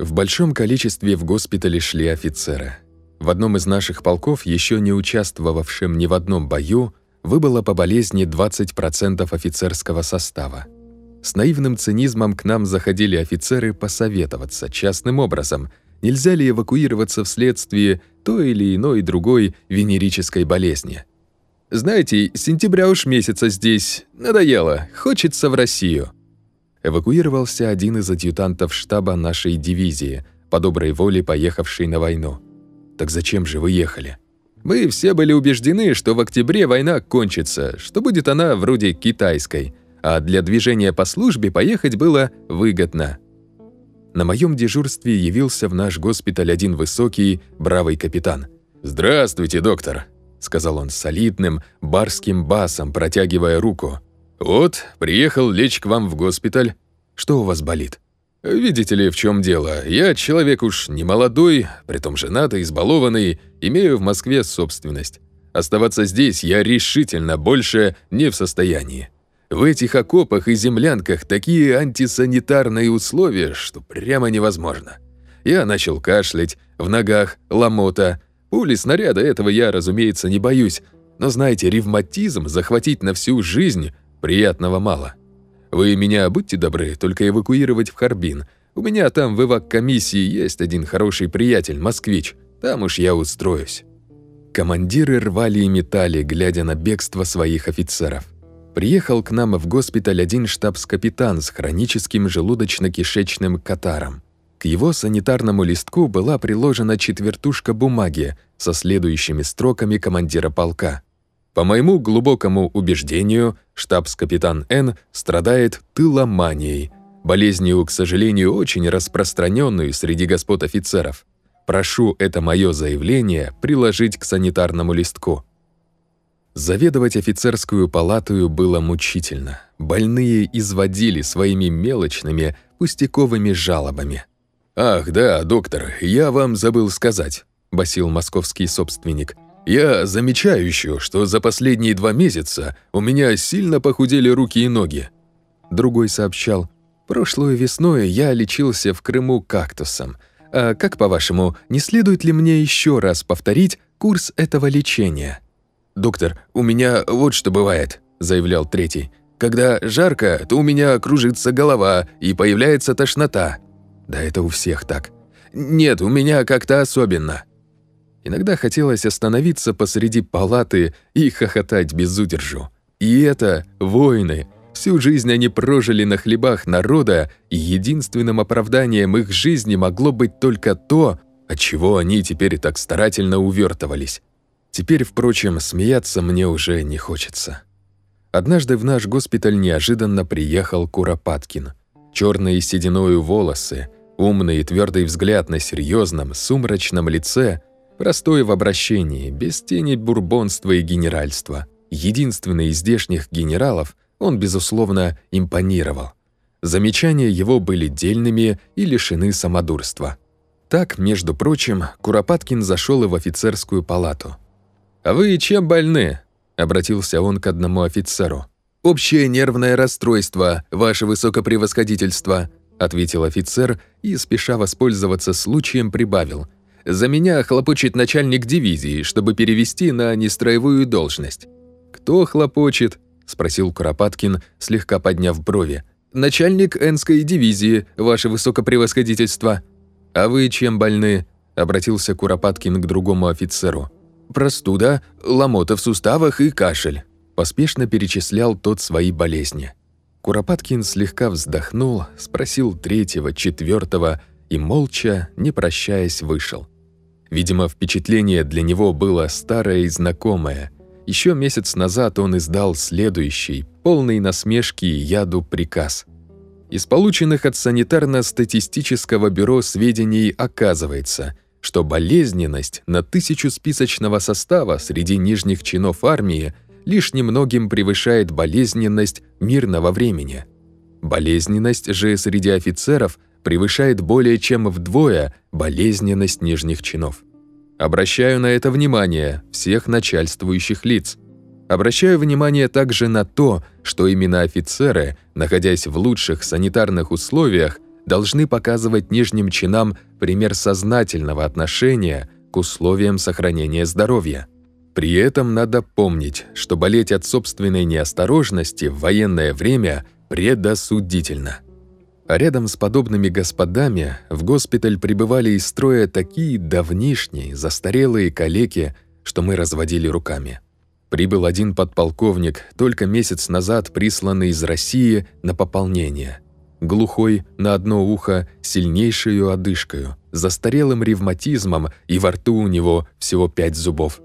В большом количестве в госпитале шли офицеры. В одном из наших полков, еще не участвовавшем ни в одном бою, выбыло по болезни 20% офицерского состава. С наивным цинизмом к нам заходили офицеры посоветоваться частным образом, нельзя ли эвакуироваться вследствие той или иной другой венерической болезни. «Знаете, сентября уж месяца здесь, надоело, хочется в Россию», эвакуировался один из адъютантов штаба нашей дивизии, по доброй воле поехавший на войну. «Так зачем же вы ехали?» «Мы все были убеждены, что в октябре война кончится, что будет она вроде китайской, а для движения по службе поехать было выгодно». На моем дежурстве явился в наш госпиталь один высокий, бравый капитан. «Здравствуйте, доктор», — сказал он солидным, барским басом, протягивая руку. «Вот, приехал лечь к вам в госпиталь. Что у вас болит?» «Видите ли, в чем дело? Я человек уж не молодой, притом женатый, избалованный, имею в Москве собственность. Оставаться здесь я решительно больше не в состоянии. В этих окопах и землянках такие антисанитарные условия, что прямо невозможно. Я начал кашлять, в ногах ломота. Пули снаряда этого я, разумеется, не боюсь, но знаете, ревматизм захватить на всю жизнь Приятного мало. Вы меня, будьте добры, только эвакуировать в Харбин. У меня там в эвак-комиссии есть один хороший приятель, москвич. Там уж я устроюсь». Командиры рвали и метали, глядя на бегство своих офицеров. Приехал к нам в госпиталь один штабс-капитан с хроническим желудочно-кишечным катаром. К его санитарному листку была приложена четвертушка бумаги со следующими строками командира полка. По моему глубокому убеждению, штабс-капитан Н страдает тыломанией, болезнью, к сожалению, очень распространенную среди господ офицеров. Прошу это мое заявление приложить к санитарному листку. Заведовать офицерскую палатую было мучительно. Больные изводили своими мелочными, пустяковыми жалобами. «Ах, да, доктор, я вам забыл сказать», – басил московский собственник – я замечаю еще, что за последние два месяца у меня сильно похудели руки и ноги. Другой сообщал, прошлой весной я лечился в Крыму кактусом. А как, по-вашему, не следует ли мне еще раз повторить курс этого лечения? «Доктор, у меня вот что бывает», – заявлял третий. «Когда жарко, то у меня кружится голова и появляется тошнота». «Да это у всех так». «Нет, у меня как-то особенно». Иногда хотелось остановиться посреди палаты и хохотать без удержу. И это воины. Всю жизнь они прожили на хлебах народа, и единственным оправданием их жизни могло быть только то, от чего они теперь так старательно увертывались. Теперь, впрочем, смеяться мне уже не хочется. Однажды в наш госпиталь неожиданно приехал Куропаткин. Черные сединою волосы, умный и твердый взгляд на серьезном, сумрачном лице — Простой в обращении, без тени бурбонства и генеральства. Единственный из здешних генералов, он, безусловно, импонировал. Замечания его были дельными и лишены самодурства. Так, между прочим, Куропаткин зашел и в офицерскую палату. «А вы чем больны?» — обратился он к одному офицеру. «Общее нервное расстройство, ваше высокопревосходительство», — ответил офицер и, спеша воспользоваться случаем, прибавил — за меня хлопочет начальник дивизии, чтобы перевести на нестроевую должность. «Кто хлопочет?» – спросил Куропаткин, слегка подняв брови. «Начальник Энской дивизии, ваше высокопревосходительство». «А вы чем больны?» – обратился Куропаткин к другому офицеру. «Простуда, ломота в суставах и кашель», – поспешно перечислял тот свои болезни. Куропаткин слегка вздохнул, спросил третьего, четвертого и, молча, не прощаясь, вышел. Видимо, впечатление для него было старое и знакомое. Еще месяц назад он издал следующий, полный насмешки и яду приказ. Из полученных от санитарно-статистического бюро сведений оказывается, что болезненность на тысячу списочного состава среди нижних чинов армии лишь немногим превышает болезненность мирного времени. Болезненность же среди офицеров – превышает более чем вдвое болезненность нижних чинов. Обращаю на это внимание всех начальствующих лиц. Обращаю внимание также на то, что именно офицеры, находясь в лучших санитарных условиях, должны показывать нижним чинам пример сознательного отношения к условиям сохранения здоровья. При этом надо помнить, что болеть от собственной неосторожности в военное время предосудительно. А рядом с подобными господами в госпиталь прибывали из строя такие давнишние, застарелые калеки, что мы разводили руками. Прибыл один подполковник, только месяц назад присланный из России на пополнение. Глухой на одно ухо, сильнейшую одышкою, застарелым ревматизмом, и во рту у него всего пять зубов.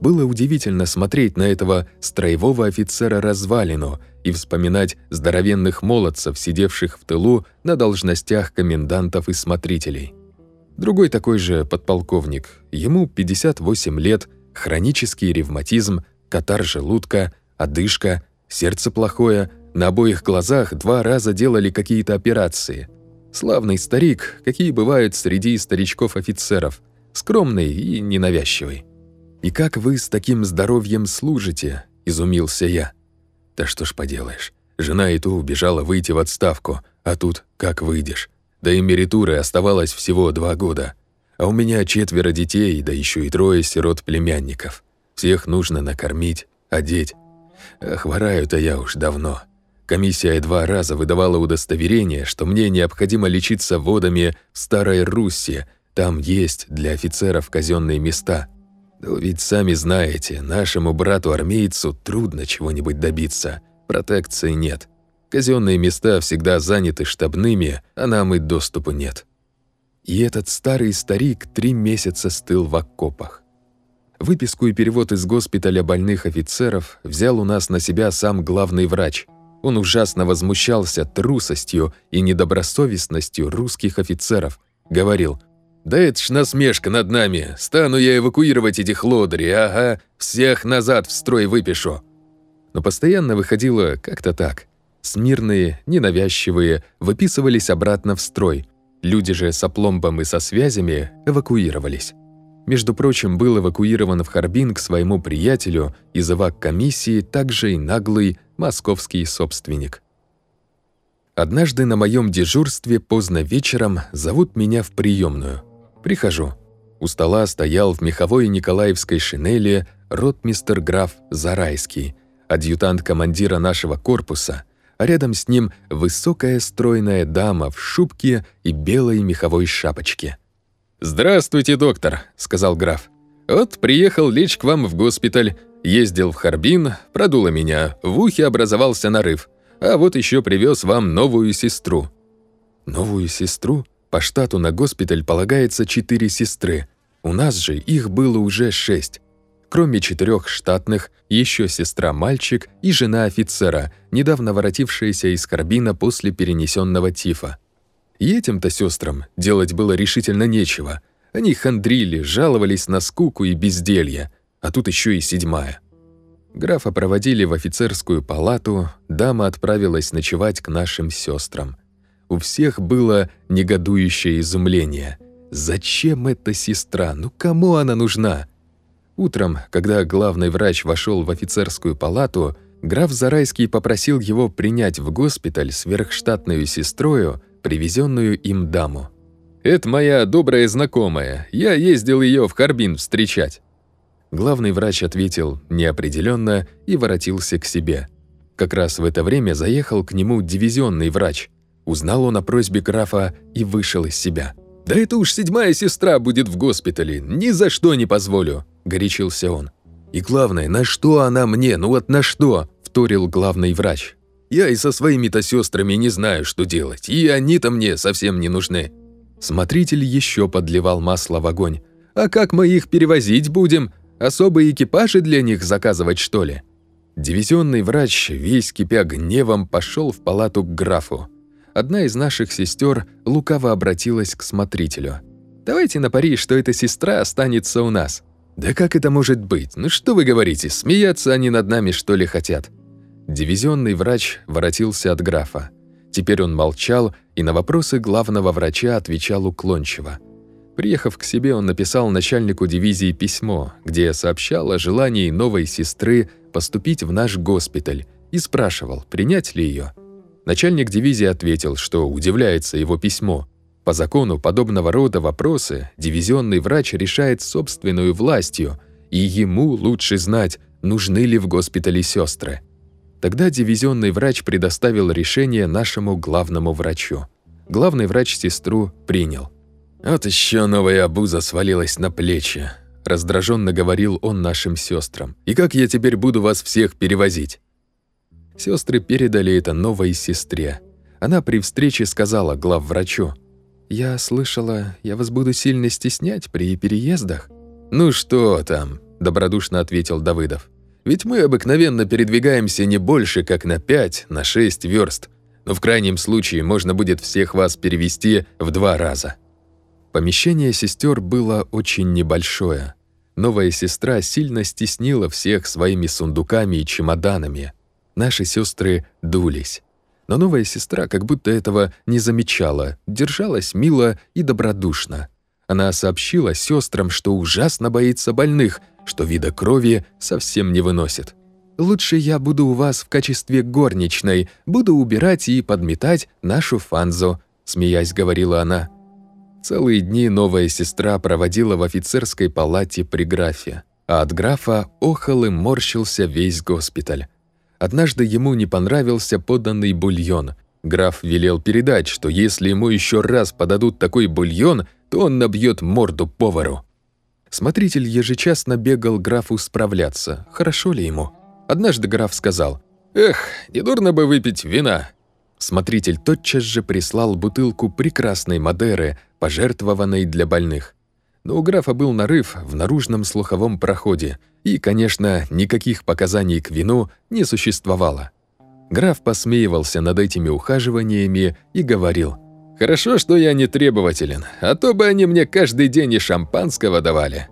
Было удивительно смотреть на этого строевого офицера развалину и вспоминать здоровенных молодцев, сидевших в тылу на должностях комендантов и смотрителей. Другой такой же подполковник, ему 58 лет, хронический ревматизм, катар желудка, одышка, сердце плохое, на обоих глазах два раза делали какие-то операции. Славный старик, какие бывают среди старичков-офицеров, скромный и ненавязчивый. «И как вы с таким здоровьем служите?» – изумился я. «Да что ж поделаешь, жена и то убежала выйти в отставку, а тут как выйдешь? Да и меритуры оставалось всего два года. А у меня четверо детей, да еще и трое сирот-племянников. Всех нужно накормить, одеть. А хвораю-то я уж давно. Комиссия два раза выдавала удостоверение, что мне необходимо лечиться водами в Старой Руссе. Там есть для офицеров казенные места. Но ведь сами знаете, нашему брату-армейцу трудно чего-нибудь добиться. Протекции нет. Казенные места всегда заняты штабными, а нам и доступа нет. И этот старый старик три месяца стыл в окопах. Выписку и перевод из госпиталя больных офицеров взял у нас на себя сам главный врач. Он ужасно возмущался трусостью и недобросовестностью русских офицеров. Говорил, «Да это ж насмешка над нами. Стану я эвакуировать этих лодырей, ага, всех назад в строй выпишу». Но постоянно выходило как-то так. Смирные, ненавязчивые выписывались обратно в строй. Люди же с опломбом и со связями эвакуировались. Между прочим, был эвакуирован в Харбин к своему приятелю из комиссии также и наглый московский собственник. Однажды на моем дежурстве поздно вечером зовут меня в приемную. Прихожу. У стола стоял в меховой николаевской шинели ротмистер граф Зарайский, адъютант командира нашего корпуса, а рядом с ним высокая стройная дама в шубке и белой меховой шапочке. «Здравствуйте, доктор», — сказал граф. «Вот приехал лечь к вам в госпиталь, ездил в Харбин, продуло меня, в ухе образовался нарыв, а вот еще привез вам новую сестру». «Новую сестру? По штату на госпиталь полагается четыре сестры. У нас же их было уже шесть. Кроме четырех штатных, еще сестра-мальчик и жена офицера, недавно воротившаяся из Харбина после перенесенного тифа. И этим-то сестрам делать было решительно нечего. Они хандрили, жаловались на скуку и безделье, а тут еще и седьмая. Графа проводили в офицерскую палату, дама отправилась ночевать к нашим сестрам. У всех было негодующее изумление. Зачем эта сестра? Ну кому она нужна? Утром, когда главный врач вошел в офицерскую палату, граф Зарайский попросил его принять в госпиталь сверхштатную сестрою, привезенную им даму. «Это моя добрая знакомая. Я ездил ее в Харбин встречать». Главный врач ответил неопределенно и воротился к себе. Как раз в это время заехал к нему дивизионный врач. Узнал он о просьбе графа и вышел из себя. «Да это уж седьмая сестра будет в госпитале, ни за что не позволю», – горячился он. «И главное, на что она мне, ну вот на что?» – вторил главный врач. Я и со своими-то сестрами не знаю, что делать, и они-то мне совсем не нужны». Смотритель еще подливал масло в огонь. «А как мы их перевозить будем? Особые экипажи для них заказывать, что ли?» Дивизионный врач, весь кипя гневом, пошел в палату к графу. Одна из наших сестер лукаво обратилась к смотрителю. «Давайте на пари, что эта сестра останется у нас». «Да как это может быть? Ну что вы говорите, смеяться они над нами, что ли, хотят?» Дивизионный врач воротился от графа. Теперь он молчал и на вопросы главного врача отвечал уклончиво. Приехав к себе, он написал начальнику дивизии письмо, где сообщал о желании новой сестры поступить в наш госпиталь и спрашивал, принять ли ее. Начальник дивизии ответил, что удивляется его письмо. По закону подобного рода вопросы дивизионный врач решает собственную властью, и ему лучше знать, нужны ли в госпитале сестры. Тогда дивизионный врач предоставил решение нашему главному врачу. Главный врач сестру принял. «Вот еще новая обуза свалилась на плечи», – раздраженно говорил он нашим сестрам. «И как я теперь буду вас всех перевозить?» Сестры передали это новой сестре. Она при встрече сказала главврачу. «Я слышала, я вас буду сильно стеснять при переездах». «Ну что там?» – добродушно ответил Давыдов. «Ведь мы обыкновенно передвигаемся не больше, как на пять, на шесть верст. Но в крайнем случае можно будет всех вас перевести в два раза». Помещение сестер было очень небольшое. Новая сестра сильно стеснила всех своими сундуками и чемоданами. Наши сестры дулись. Но новая сестра как будто этого не замечала, держалась мило и добродушно. Она сообщила сестрам, что ужасно боится больных, что вида крови совсем не выносит. «Лучше я буду у вас в качестве горничной, буду убирать и подметать нашу фанзу», смеясь говорила она. Целые дни новая сестра проводила в офицерской палате при графе, а от графа охал и морщился весь госпиталь. Однажды ему не понравился поданный бульон. Граф велел передать, что если ему еще раз подадут такой бульон, то он набьет морду повару. Смотритель ежечасно бегал графу справляться, хорошо ли ему. Однажды граф сказал, «Эх, недурно бы выпить вина». Смотритель тотчас же прислал бутылку прекрасной Мадеры, пожертвованной для больных. Но у графа был нарыв в наружном слуховом проходе, и, конечно, никаких показаний к вину не существовало. Граф посмеивался над этими ухаживаниями и говорил, «Хорошо, что я не требователен, а то бы они мне каждый день и шампанского давали».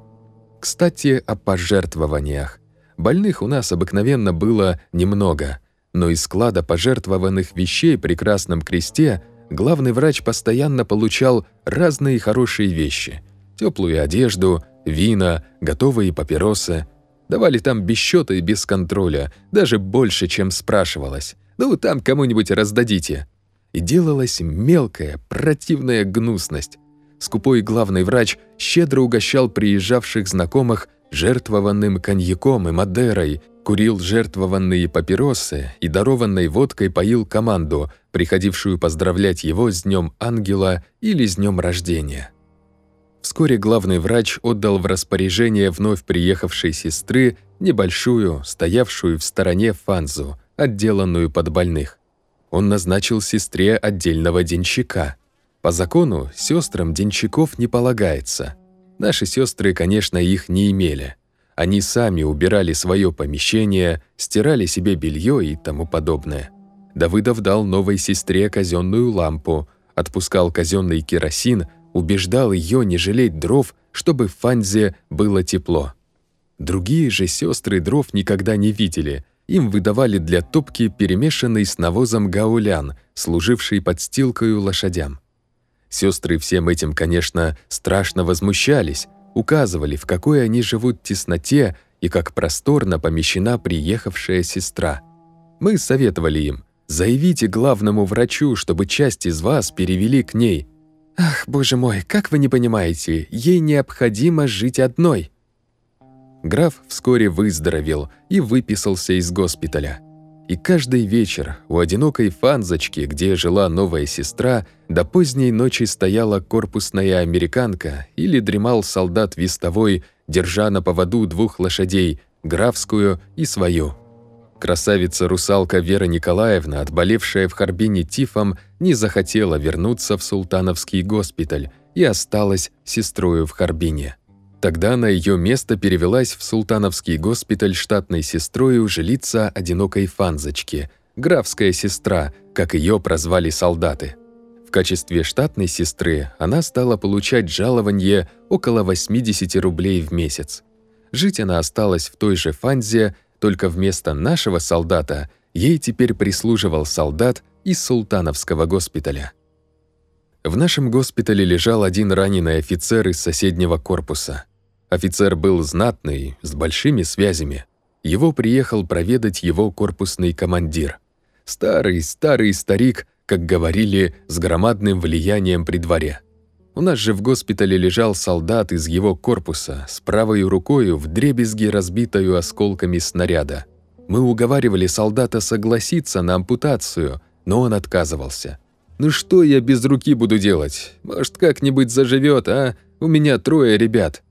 Кстати, о пожертвованиях. Больных у нас обыкновенно было немного, но из склада пожертвованных вещей при Красном Кресте главный врач постоянно получал разные хорошие вещи – теплую одежду, вина, готовые папиросы. Давали там без счета и без контроля, даже больше, чем спрашивалось. Ну, там кому-нибудь раздадите. И делалась мелкая, противная гнусность. Скупой главный врач щедро угощал приезжавших знакомых жертвованным коньяком и мадерой, курил жертвованные папиросы и дарованной водкой поил команду, приходившую поздравлять его с Днем Ангела или с Днем Рождения. Вскоре главный врач отдал в распоряжение вновь приехавшей сестры небольшую, стоявшую в стороне фанзу, отделанную под больных. Он назначил сестре отдельного денщика. По закону сестрам денщиков не полагается. Наши сестры, конечно, их не имели. Они сами убирали свое помещение, стирали себе белье и тому подобное. Давыдов дал новой сестре казенную лампу, отпускал казенный керосин – убеждал ее не жалеть дров, чтобы в Фанзе было тепло. Другие же сестры дров никогда не видели. Им выдавали для топки перемешанный с навозом гаулян, служивший подстилкою лошадям. Сестры всем этим, конечно, страшно возмущались, указывали, в какой они живут тесноте и как просторно помещена приехавшая сестра. Мы советовали им, заявите главному врачу, чтобы часть из вас перевели к ней – «Ах, боже мой, как вы не понимаете, ей необходимо жить одной!» Граф вскоре выздоровел и выписался из госпиталя. И каждый вечер у одинокой фанзочки, где жила новая сестра, до поздней ночи стояла корпусная американка или дремал солдат вестовой, держа на поводу двух лошадей, графскую и свою. Красавица-русалка Вера Николаевна, отболевшая в Харбине тифом, не захотела вернуться в Султановский госпиталь и осталась сестрою в Харбине. Тогда на ее место перевелась в Султановский госпиталь штатной сестрою жилица одинокой фанзочки, графская сестра, как ее прозвали солдаты. В качестве штатной сестры она стала получать жалование около 80 рублей в месяц. Жить она осталась в той же фанзе, только вместо нашего солдата ей теперь прислуживал солдат из Султановского госпиталя. В нашем госпитале лежал один раненый офицер из соседнего корпуса. Офицер был знатный, с большими связями. Его приехал проведать его корпусный командир. Старый, старый старик, как говорили, с громадным влиянием при дворе. У нас же в госпитале лежал солдат из его корпуса с правой рукою в дребезги разбитою осколками снаряда. Мы уговаривали солдата согласиться на ампутацию, но он отказывался. «Ну что я без руки буду делать? Может, как-нибудь заживет, а? У меня трое ребят».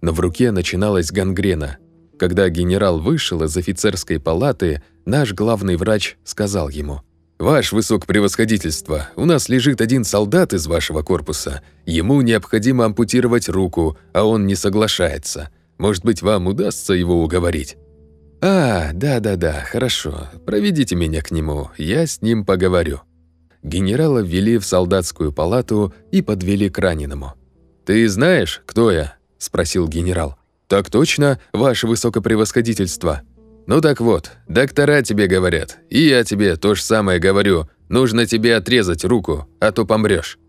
Но в руке начиналась гангрена. Когда генерал вышел из офицерской палаты, наш главный врач сказал ему – «Ваш высокопревосходительство, у нас лежит один солдат из вашего корпуса. Ему необходимо ампутировать руку, а он не соглашается. Может быть, вам удастся его уговорить?» «А, да-да-да, хорошо. Проведите меня к нему, я с ним поговорю». Генерала ввели в солдатскую палату и подвели к раненому. «Ты знаешь, кто я?» – спросил генерал. «Так точно, ваше высокопревосходительство», «Ну так вот, доктора тебе говорят, и я тебе то же самое говорю. Нужно тебе отрезать руку, а то помрёшь».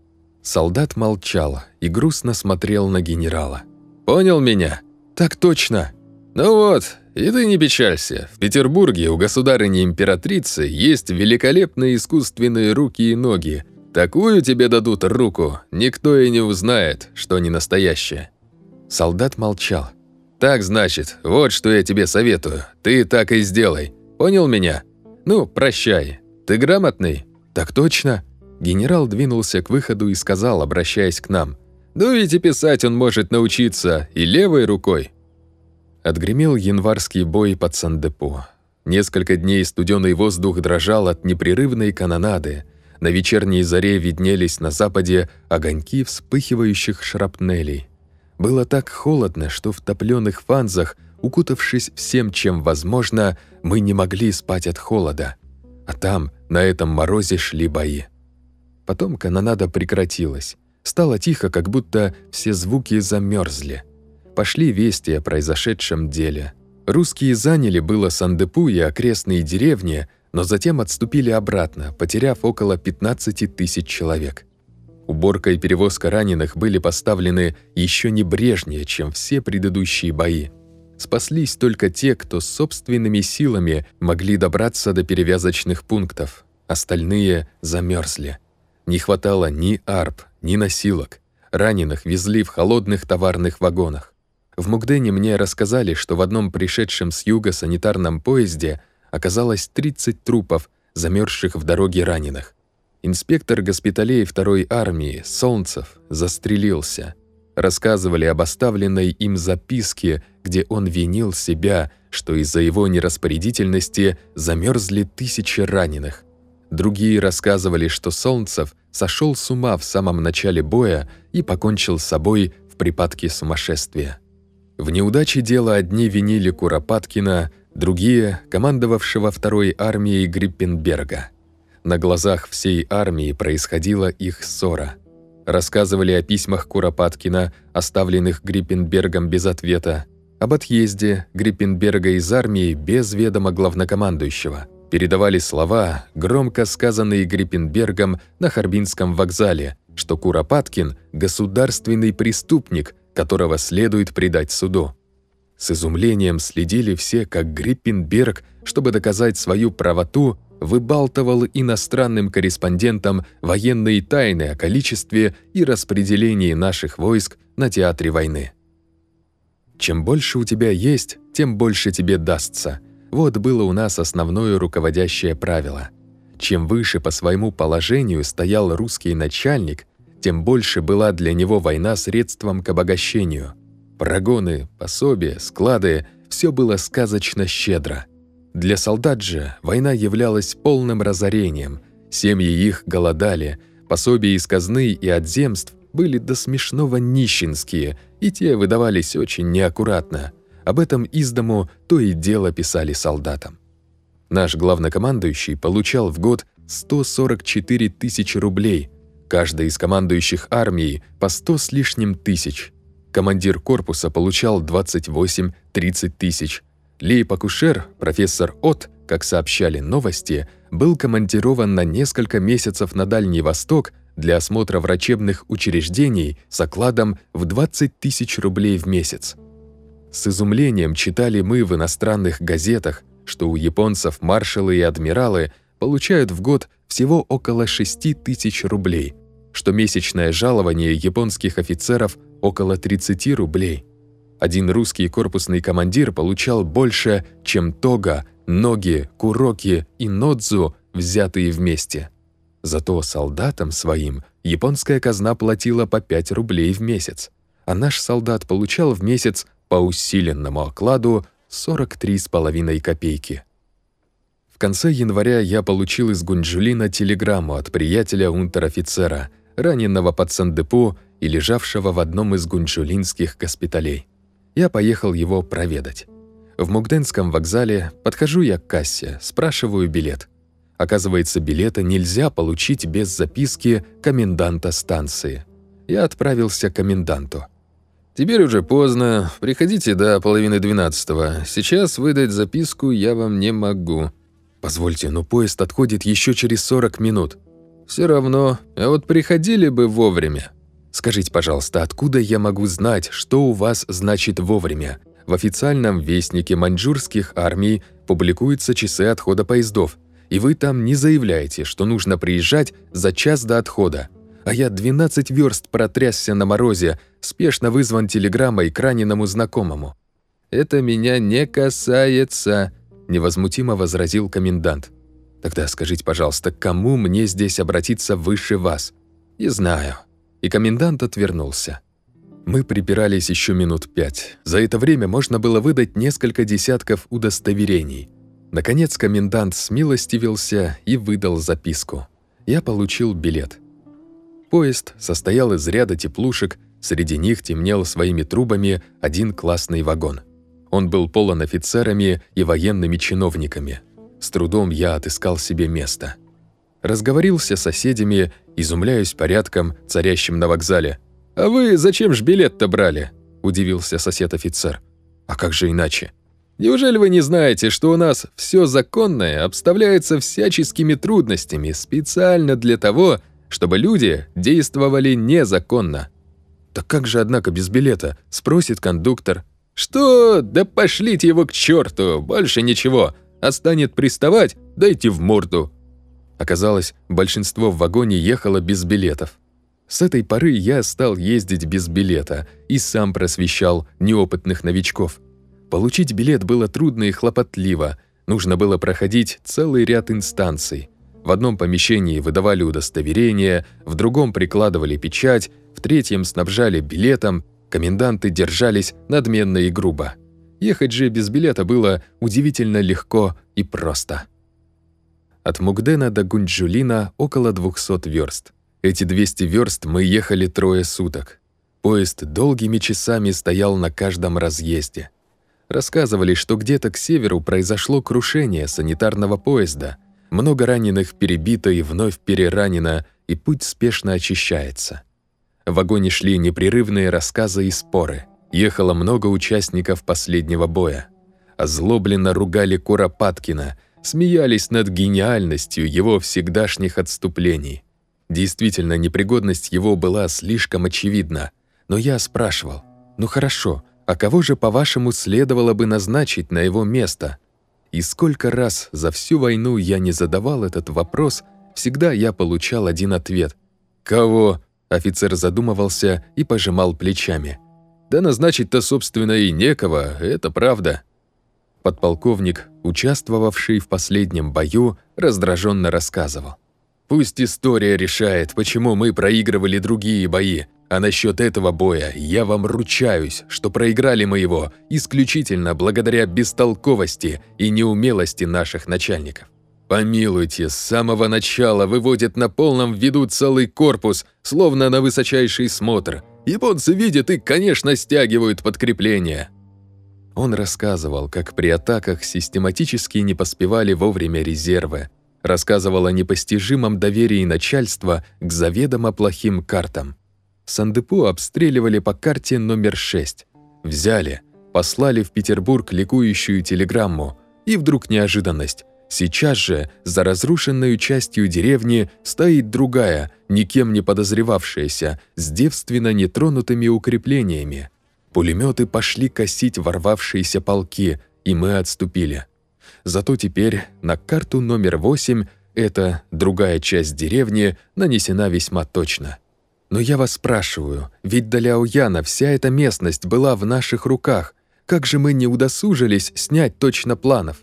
Солдат молчал и грустно смотрел на генерала. «Понял меня?» «Так точно». «Ну вот, и ты не печалься. В Петербурге у государыни-императрицы есть великолепные искусственные руки и ноги. Такую тебе дадут руку, никто и не узнает, что не настоящая». Солдат молчал. «Так, значит, вот что я тебе советую. Ты так и сделай. Понял меня? Ну, прощай. Ты грамотный?» «Так точно». Генерал двинулся к выходу и сказал, обращаясь к нам. «Ну ведь и писать он может научиться и левой рукой». Отгремел январский бой под Сан-Депо. Несколько дней студеный воздух дрожал от непрерывной канонады. На вечерней заре виднелись на западе огоньки вспыхивающих шрапнелей. Было так холодно, что в топлёных фанзах, укутавшись всем, чем возможно, мы не могли спать от холода. А там, на этом морозе, шли бои. Потом канонада прекратилась. Стало тихо, как будто все звуки замерзли. Пошли вести о произошедшем деле. Русские заняли было Сандепу и окрестные деревни, но затем отступили обратно, потеряв около 15 тысяч человек. Уборка и перевозка раненых были поставлены еще небрежнее, чем все предыдущие бои. Спаслись только те, кто собственными силами могли добраться до перевязочных пунктов. Остальные замерзли. Не хватало ни арп, ни носилок. Раненых везли в холодных товарных вагонах. В Мугдене мне рассказали, что в одном пришедшем с юга санитарном поезде оказалось 30 трупов, замерзших в дороге раненых. Инспектор госпиталей второй армии, Солнцев, застрелился. Рассказывали об оставленной им записке, где он винил себя, что из-за его нераспорядительности замерзли тысячи раненых. Другие рассказывали, что Солнцев сошел с ума в самом начале боя и покончил с собой в припадке сумасшествия. В неудаче дела одни винили Куропаткина, другие – командовавшего второй армией Гриппенберга – на глазах всей армии происходила их ссора. Рассказывали о письмах Куропаткина, оставленных Гриппенбергом без ответа, об отъезде Гриппенберга из армии без ведома главнокомандующего. Передавали слова, громко сказанные Гриппенбергом на Харбинском вокзале, что Куропаткин – государственный преступник, которого следует предать суду. С изумлением следили все, как Гриппенберг, чтобы доказать свою правоту, выбалтывал иностранным корреспондентам военные тайны о количестве и распределении наших войск на театре войны. Чем больше у тебя есть, тем больше тебе дастся. Вот было у нас основное руководящее правило. Чем выше по своему положению стоял русский начальник, тем больше была для него война средством к обогащению. Прогоны, пособия, склады – все было сказочно щедро – для солдат же война являлась полным разорением, семьи их голодали, пособия из казны и от земств были до смешного нищенские, и те выдавались очень неаккуратно. Об этом из дому то и дело писали солдатам. Наш главнокомандующий получал в год 144 тысячи рублей, каждый из командующих армией по 100 с лишним тысяч. Командир корпуса получал 28-30 тысяч, Лейб-акушер, профессор От, как сообщали новости, был командирован на несколько месяцев на Дальний Восток для осмотра врачебных учреждений с окладом в 20 тысяч рублей в месяц. С изумлением читали мы в иностранных газетах, что у японцев маршалы и адмиралы получают в год всего около 6 тысяч рублей, что месячное жалование японских офицеров около 30 рублей. Один русский корпусный командир получал больше, чем Тога, Ноги, Куроки и Нодзу, взятые вместе. Зато солдатам своим японская казна платила по 5 рублей в месяц, а наш солдат получал в месяц по усиленному окладу 43,5 копейки. В конце января я получил из Гунджулина телеграмму от приятеля унтер-офицера, раненого под Сандепо и лежавшего в одном из гунджулинских госпиталей. Я поехал его проведать. В Мугденском вокзале подхожу я к кассе, спрашиваю билет. Оказывается, билета нельзя получить без записки коменданта станции. Я отправился к коменданту. «Теперь уже поздно. Приходите до половины двенадцатого. Сейчас выдать записку я вам не могу». «Позвольте, но поезд отходит еще через 40 минут». «Все равно. А вот приходили бы вовремя». «Скажите, пожалуйста, откуда я могу знать, что у вас значит «вовремя»?» В официальном вестнике маньчжурских армий публикуются часы отхода поездов, и вы там не заявляете, что нужно приезжать за час до отхода. А я 12 верст протрясся на морозе, спешно вызван телеграммой к раненому знакомому. «Это меня не касается», – невозмутимо возразил комендант. «Тогда скажите, пожалуйста, кому мне здесь обратиться выше вас?» «Не знаю». И комендант отвернулся. Мы припирались еще минут пять. За это время можно было выдать несколько десятков удостоверений. Наконец комендант смилостивился и выдал записку. Я получил билет. Поезд состоял из ряда теплушек, среди них темнел своими трубами один классный вагон. Он был полон офицерами и военными чиновниками. С трудом я отыскал себе место. Разговорился с соседями, изумляюсь порядком, царящим на вокзале – «А вы зачем ж билет-то брали?» – удивился сосед-офицер. «А как же иначе? Неужели вы не знаете, что у нас все законное обставляется всяческими трудностями специально для того, чтобы люди действовали незаконно?» «Так как же, однако, без билета?» – спросит кондуктор. «Что? Да пошлите его к черту, больше ничего. А станет приставать, дайте в морду». Оказалось, большинство в вагоне ехало без билетов. С этой поры я стал ездить без билета и сам просвещал неопытных новичков. Получить билет было трудно и хлопотливо, нужно было проходить целый ряд инстанций. В одном помещении выдавали удостоверение, в другом прикладывали печать, в третьем снабжали билетом, коменданты держались надменно и грубо. Ехать же без билета было удивительно легко и просто. От Мугдена до Гунджулина около 200 верст. Эти 200 верст мы ехали трое суток. Поезд долгими часами стоял на каждом разъезде. Рассказывали, что где-то к северу произошло крушение санитарного поезда. Много раненых перебито и вновь переранено, и путь спешно очищается. В вагоне шли непрерывные рассказы и споры. Ехало много участников последнего боя. Озлобленно ругали Куропаткина, смеялись над гениальностью его всегдашних отступлений. Действительно, непригодность его была слишком очевидна. Но я спрашивал, ну хорошо, а кого же, по-вашему, следовало бы назначить на его место? И сколько раз за всю войну я не задавал этот вопрос, всегда я получал один ответ. «Кого?» – офицер задумывался и пожимал плечами. «Да назначить-то, собственно, и некого, это правда». Подполковник, участвовавший в последнем бою, раздраженно рассказывал. Пусть история решает, почему мы проигрывали другие бои, а насчет этого боя я вам ручаюсь, что проиграли мы его исключительно благодаря бестолковости и неумелости наших начальников. Помилуйте, с самого начала выводят на полном виду целый корпус, словно на высочайший смотр. Японцы видят и, конечно, стягивают подкрепления. Он рассказывал, как при атаках систематически не поспевали вовремя резервы, рассказывал о непостижимом доверии начальства к заведомо плохим картам. Сандепу обстреливали по карте номер 6. Взяли, послали в Петербург ликующую телеграмму, и вдруг неожиданность. Сейчас же за разрушенной частью деревни стоит другая, никем не подозревавшаяся, с девственно нетронутыми укреплениями. Пулеметы пошли косить ворвавшиеся полки, и мы отступили. Зато теперь на карту номер 8 эта другая часть деревни нанесена весьма точно. Но я вас спрашиваю, ведь до Ляояна вся эта местность была в наших руках. Как же мы не удосужились снять точно планов?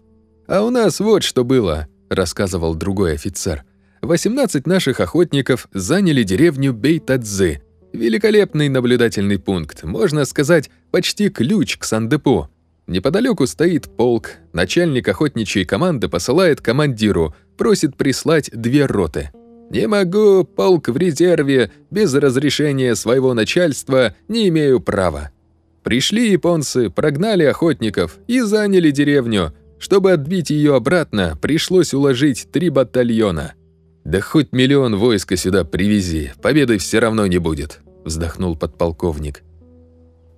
А у нас вот что было, рассказывал другой офицер. 18 наших охотников заняли деревню Бейтадзы. Великолепный наблюдательный пункт, можно сказать, почти ключ к Сандепу. Неподалеку стоит полк, начальник охотничьей команды посылает командиру, просит прислать две роты. «Не могу, полк в резерве, без разрешения своего начальства не имею права». Пришли японцы, прогнали охотников и заняли деревню. Чтобы отбить ее обратно, пришлось уложить три батальона. «Да хоть миллион войска сюда привези, победы все равно не будет», – вздохнул подполковник.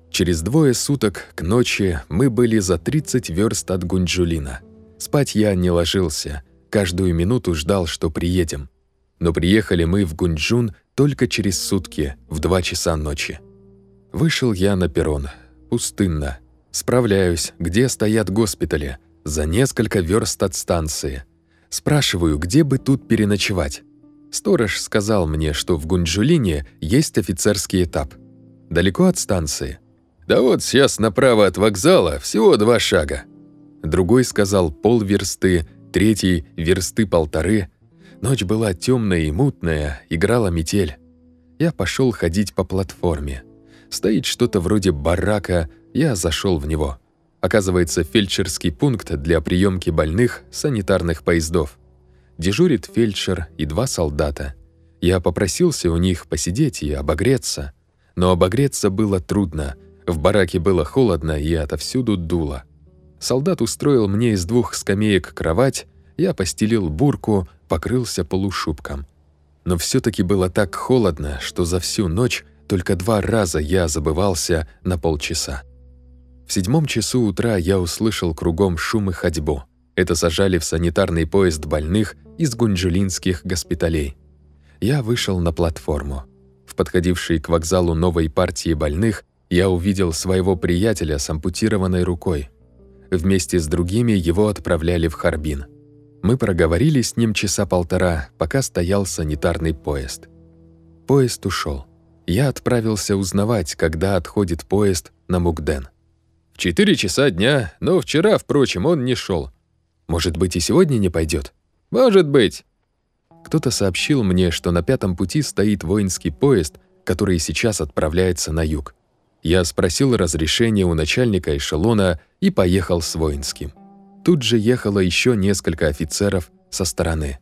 Через двое суток к ночи мы были за 30 верст от Гунджулина. Спать я не ложился, каждую минуту ждал, что приедем. Но приехали мы в Гунджун только через сутки, в 2 часа ночи. Вышел я на перрон. Пустынно. Справляюсь, где стоят госпитали. За несколько верст от станции. Спрашиваю, где бы тут переночевать. Сторож сказал мне, что в Гунджулине есть офицерский этап. Далеко от станции. Да вот сейчас направо от вокзала всего два шага. Другой сказал полверсты, третий – версты полторы. Ночь была темная и мутная, играла метель. Я пошел ходить по платформе. Стоит что-то вроде барака, я зашел в него. Оказывается, фельдшерский пункт для приемки больных санитарных поездов. Дежурит фельдшер и два солдата. Я попросился у них посидеть и обогреться. Но обогреться было трудно. В бараке было холодно и отовсюду дуло. Солдат устроил мне из двух скамеек кровать, я постелил бурку, покрылся полушубком. Но все таки было так холодно, что за всю ночь только два раза я забывался на полчаса. В седьмом часу утра я услышал кругом шум и ходьбу. Это сажали в санитарный поезд больных из гунджулинских госпиталей. Я вышел на платформу. В подходившей к вокзалу новой партии больных я увидел своего приятеля с ампутированной рукой. Вместе с другими его отправляли в Харбин. Мы проговорили с ним часа полтора, пока стоял санитарный поезд. Поезд ушел. Я отправился узнавать, когда отходит поезд на Мукден. Четыре часа дня, но вчера, впрочем, он не шел. Может быть, и сегодня не пойдет? Может быть. Кто-то сообщил мне, что на пятом пути стоит воинский поезд, который сейчас отправляется на юг. Я спросил разрешения у начальника эшелона и поехал с воинским. Тут же ехало еще несколько офицеров со стороны.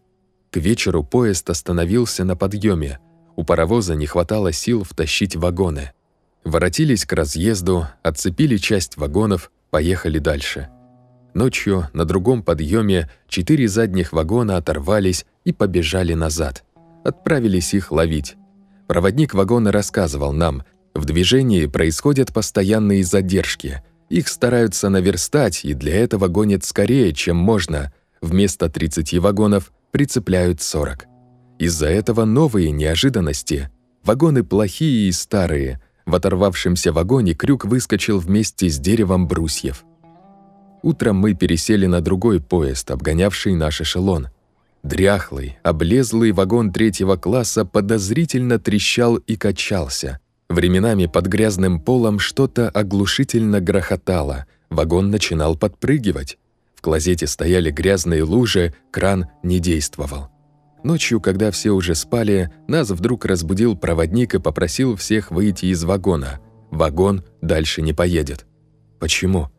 К вечеру поезд остановился на подъеме. У паровоза не хватало сил втащить вагоны. Воротились к разъезду, отцепили часть вагонов, поехали дальше. Ночью на другом подъеме четыре задних вагона оторвались и побежали назад. Отправились их ловить. Проводник вагона рассказывал нам, в движении происходят постоянные задержки. Их стараются наверстать, и для этого гонят скорее, чем можно. Вместо 30 вагонов прицепляют 40. Из-за этого новые неожиданности. Вагоны плохие и старые. В оторвавшемся вагоне крюк выскочил вместе с деревом брусьев. Утром мы пересели на другой поезд, обгонявший наш эшелон. Дряхлый, облезлый вагон третьего класса подозрительно трещал и качался. Временами под грязным полом что-то оглушительно грохотало, вагон начинал подпрыгивать. В клозете стояли грязные лужи, кран не действовал. Ночью, когда все уже спали, нас вдруг разбудил проводник и попросил всех выйти из вагона. Вагон дальше не поедет. Почему?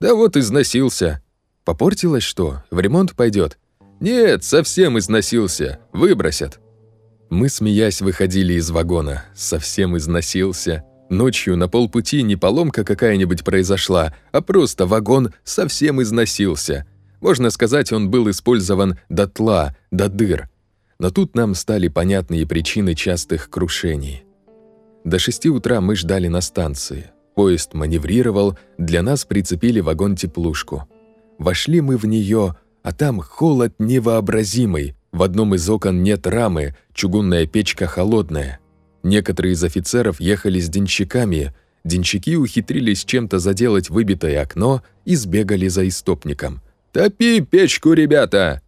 Да вот износился. Попортилось что? В ремонт пойдет? Нет, совсем износился. Выбросят. Мы, смеясь, выходили из вагона. Совсем износился. Ночью на полпути не поломка какая-нибудь произошла, а просто вагон совсем износился. Можно сказать, он был использован дотла, до дыр. Но тут нам стали понятны причины частых крушений. До шести утра мы ждали на станции. Поезд маневрировал, для нас прицепили вагон-теплушку. Вошли мы в нее, а там холод невообразимый. В одном из окон нет рамы, чугунная печка холодная. Некоторые из офицеров ехали с денщиками. Денщики ухитрились чем-то заделать выбитое окно и сбегали за истопником. «Топи печку, ребята!»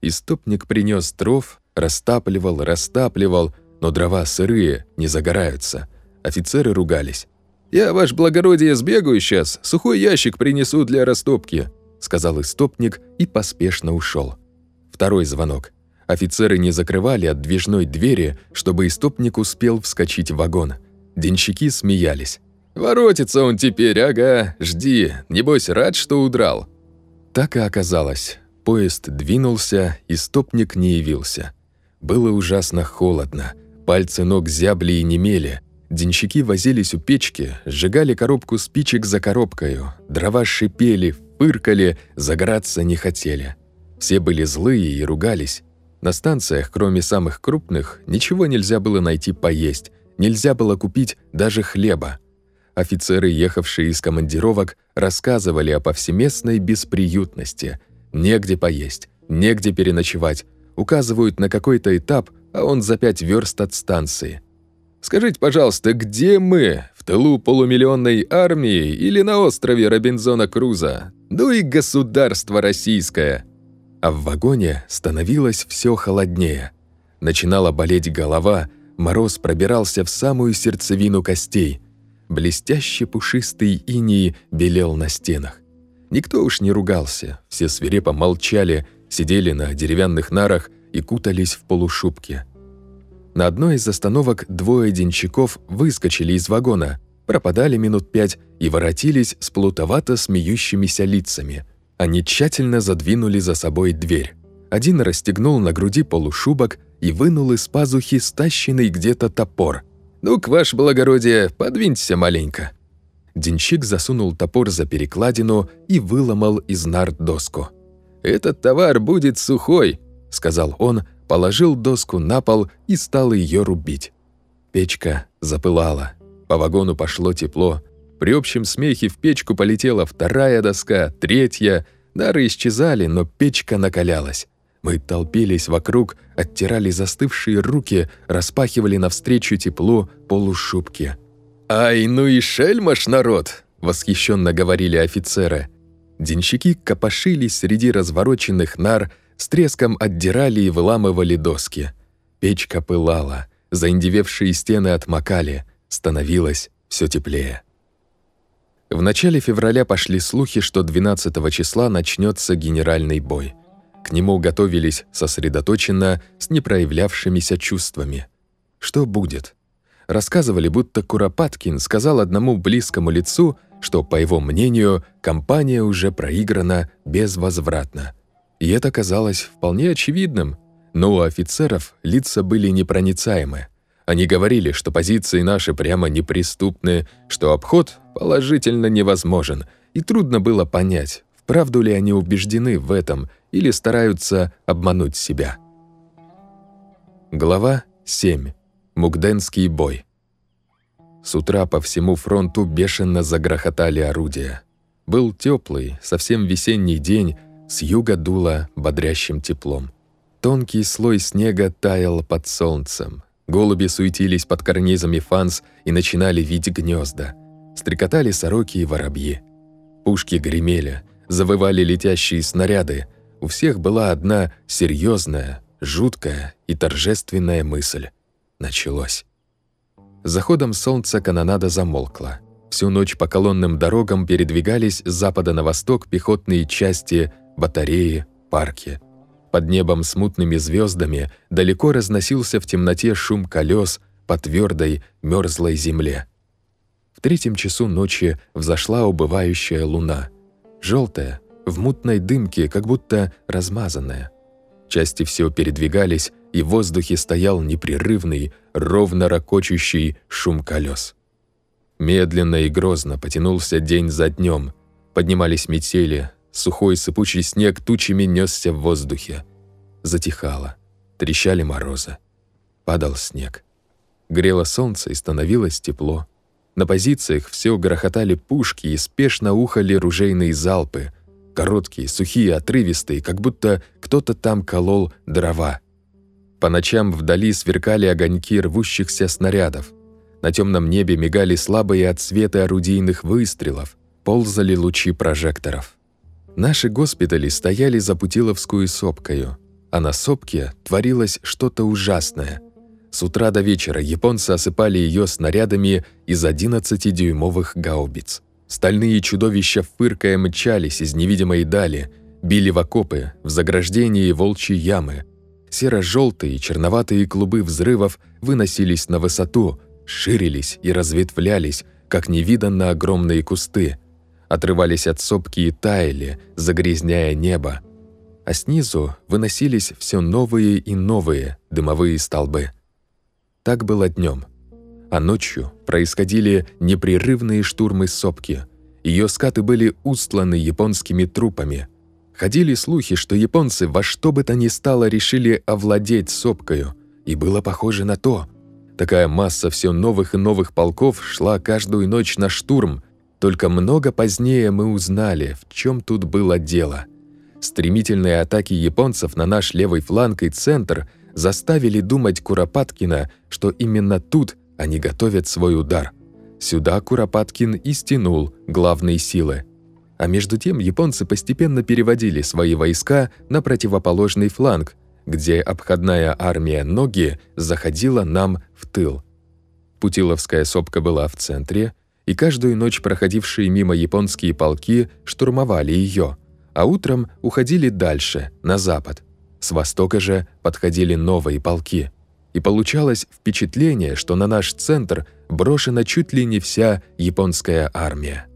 Истопник принес дров, растапливал, растапливал, но дрова сырые, не загораются. Офицеры ругались. «Я, ваш благородие, сбегаю сейчас, сухой ящик принесу для растопки», сказал истопник и поспешно ушел. Второй звонок. Офицеры не закрывали отдвижной двери, чтобы истопник успел вскочить в вагон. Денщики смеялись. «Воротится он теперь, ага, жди, небось рад, что удрал». Так и оказалось. Поезд двинулся, и стопник не явился. Было ужасно холодно, пальцы ног зябли и немели. Денщики возились у печки, сжигали коробку спичек за коробкою, дрова шипели, фыркали, загораться не хотели. Все были злые и ругались. На станциях, кроме самых крупных, ничего нельзя было найти поесть, нельзя было купить даже хлеба. Офицеры, ехавшие из командировок, рассказывали о повсеместной бесприютности. Негде поесть, негде переночевать. Указывают на какой-то этап, а он за пять верст от станции. «Скажите, пожалуйста, где мы? В тылу полумиллионной армии или на острове Робинзона Круза? Ну и государство российское!» А в вагоне становилось все холоднее. Начинала болеть голова, мороз пробирался в самую сердцевину костей – Блестяще пушистый иней белел на стенах. Никто уж не ругался, все свирепо молчали, сидели на деревянных нарах и кутались в полушубки. На одной из остановок двое денщиков выскочили из вагона, пропадали минут пять и воротились с плутовато смеющимися лицами. Они тщательно задвинули за собой дверь. Один расстегнул на груди полушубок и вынул из пазухи стащенный где-то топор – «Ну-ка, ваше благородие, подвиньтеся маленько». Денщик засунул топор за перекладину и выломал из нарт доску. «Этот товар будет сухой», — сказал он, положил доску на пол и стал ее рубить. Печка запылала. По вагону пошло тепло. При общем смехе в печку полетела вторая доска, третья. Нары исчезали, но печка накалялась. Мы толпились вокруг, оттирали застывшие руки, распахивали навстречу тепло полушубки. «Ай, ну и шельмаш народ!» – восхищенно говорили офицеры. Денщики копошились среди развороченных нар, с треском отдирали и выламывали доски. Печка пылала, заиндевевшие стены отмокали, становилось все теплее. В начале февраля пошли слухи, что 12 числа начнется генеральный бой – к нему готовились сосредоточенно, с непроявлявшимися чувствами. Что будет? Рассказывали, будто Куропаткин сказал одному близкому лицу, что, по его мнению, компания уже проиграна безвозвратно. И это казалось вполне очевидным, но у офицеров лица были непроницаемы. Они говорили, что позиции наши прямо неприступны, что обход положительно невозможен, и трудно было понять, вправду ли они убеждены в этом или стараются обмануть себя. Глава 7. Мугденский бой. С утра по всему фронту бешено загрохотали орудия. Был теплый, совсем весенний день, с юга дуло бодрящим теплом. Тонкий слой снега таял под солнцем. Голуби суетились под карнизами фанс и начинали видеть гнезда. Стрекотали сороки и воробьи. Пушки гремели, завывали летящие снаряды, у всех была одна серьезная, жуткая и торжественная мысль. Началось. Заходом солнца канонада замолкла. Всю ночь по колонным дорогам передвигались с запада на восток пехотные части, батареи, парки. Под небом с мутными звездами далеко разносился в темноте шум колес по твердой, мерзлой земле. В третьем часу ночи взошла убывающая луна. Желтая, в мутной дымке, как будто размазанная. Части все передвигались, и в воздухе стоял непрерывный, ровно ракочущий шум колес. Медленно и грозно потянулся день за днем. Поднимались метели, сухой сыпучий снег тучами несся в воздухе. Затихало, трещали морозы. Падал снег. Грело солнце и становилось тепло. На позициях все грохотали пушки и спешно ухали ружейные залпы, Короткие, сухие, отрывистые, как будто кто-то там колол дрова. По ночам вдали сверкали огоньки рвущихся снарядов. На темном небе мигали слабые отсветы орудийных выстрелов, ползали лучи прожекторов. Наши госпитали стояли за Путиловскую сопкою. А на сопке творилось что-то ужасное. С утра до вечера японцы осыпали ее снарядами из 11-дюймовых гаубиц. Стальные чудовища фыркая мчались из невидимой дали, били в окопы, в заграждении волчьи ямы. Серо-желтые черноватые клубы взрывов выносились на высоту, ширились и разветвлялись, как невиданно огромные кусты, отрывались от сопки и таяли, загрязняя небо. А снизу выносились все новые и новые дымовые столбы. Так было днем а ночью происходили непрерывные штурмы сопки. Ее скаты были устланы японскими трупами. Ходили слухи, что японцы во что бы то ни стало решили овладеть сопкою, и было похоже на то. Такая масса все новых и новых полков шла каждую ночь на штурм, только много позднее мы узнали, в чем тут было дело. Стремительные атаки японцев на наш левый фланг и центр заставили думать Куропаткина, что именно тут – они готовят свой удар. Сюда Куропаткин и стянул главные силы. А между тем японцы постепенно переводили свои войска на противоположный фланг, где обходная армия Ноги заходила нам в тыл. Путиловская сопка была в центре, и каждую ночь проходившие мимо японские полки штурмовали ее, а утром уходили дальше, на запад. С востока же подходили новые полки – и получалось впечатление, что на наш центр брошена чуть ли не вся японская армия.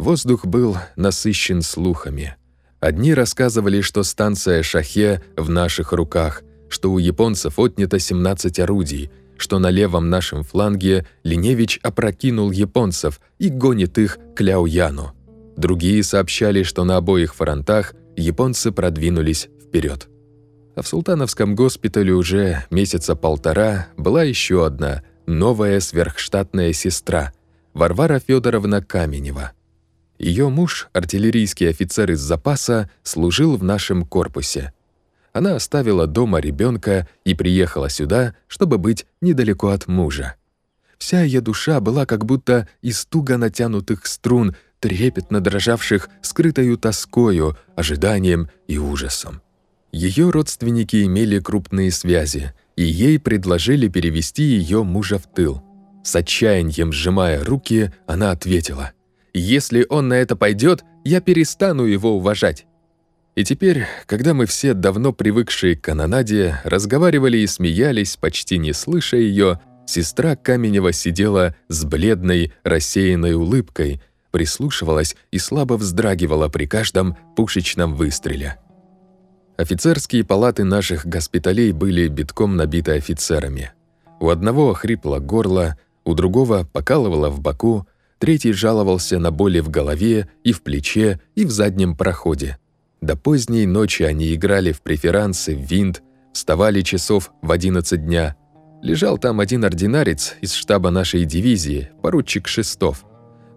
Воздух был насыщен слухами. Одни рассказывали, что станция Шахе в наших руках, что у японцев отнято 17 орудий, что на левом нашем фланге Линевич опрокинул японцев и гонит их к Ляояну. Другие сообщали, что на обоих фронтах японцы продвинулись вперед. А в Султановском госпитале уже месяца полтора была еще одна новая сверхштатная сестра Варвара Федоровна Каменева. Ее муж, артиллерийский офицер из запаса, служил в нашем корпусе. Она оставила дома ребенка и приехала сюда, чтобы быть недалеко от мужа. Вся ее душа была как будто из туго натянутых струн, трепетно дрожавших скрытою тоскою, ожиданием и ужасом. Ее родственники имели крупные связи, и ей предложили перевести ее мужа в тыл. С отчаянием сжимая руки, она ответила, «Если он на это пойдет, я перестану его уважать». И теперь, когда мы все, давно привыкшие к канонаде, разговаривали и смеялись, почти не слыша ее, сестра Каменева сидела с бледной, рассеянной улыбкой, прислушивалась и слабо вздрагивала при каждом пушечном выстреле. Офицерские палаты наших госпиталей были битком набиты офицерами. У одного хрипло горло, у другого покалывало в боку, третий жаловался на боли в голове и в плече, и в заднем проходе. До поздней ночи они играли в преферансы, в винт, вставали часов в 11 дня. Лежал там один ординарец из штаба нашей дивизии, поручик Шестов.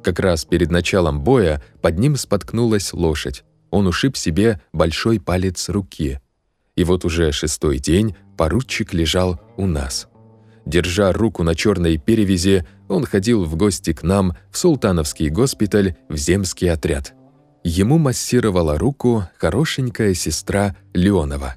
Как раз перед началом боя под ним споткнулась лошадь он ушиб себе большой палец руки. И вот уже шестой день поручик лежал у нас. Держа руку на черной перевязи, он ходил в гости к нам в Султановский госпиталь в земский отряд. Ему массировала руку хорошенькая сестра Леонова.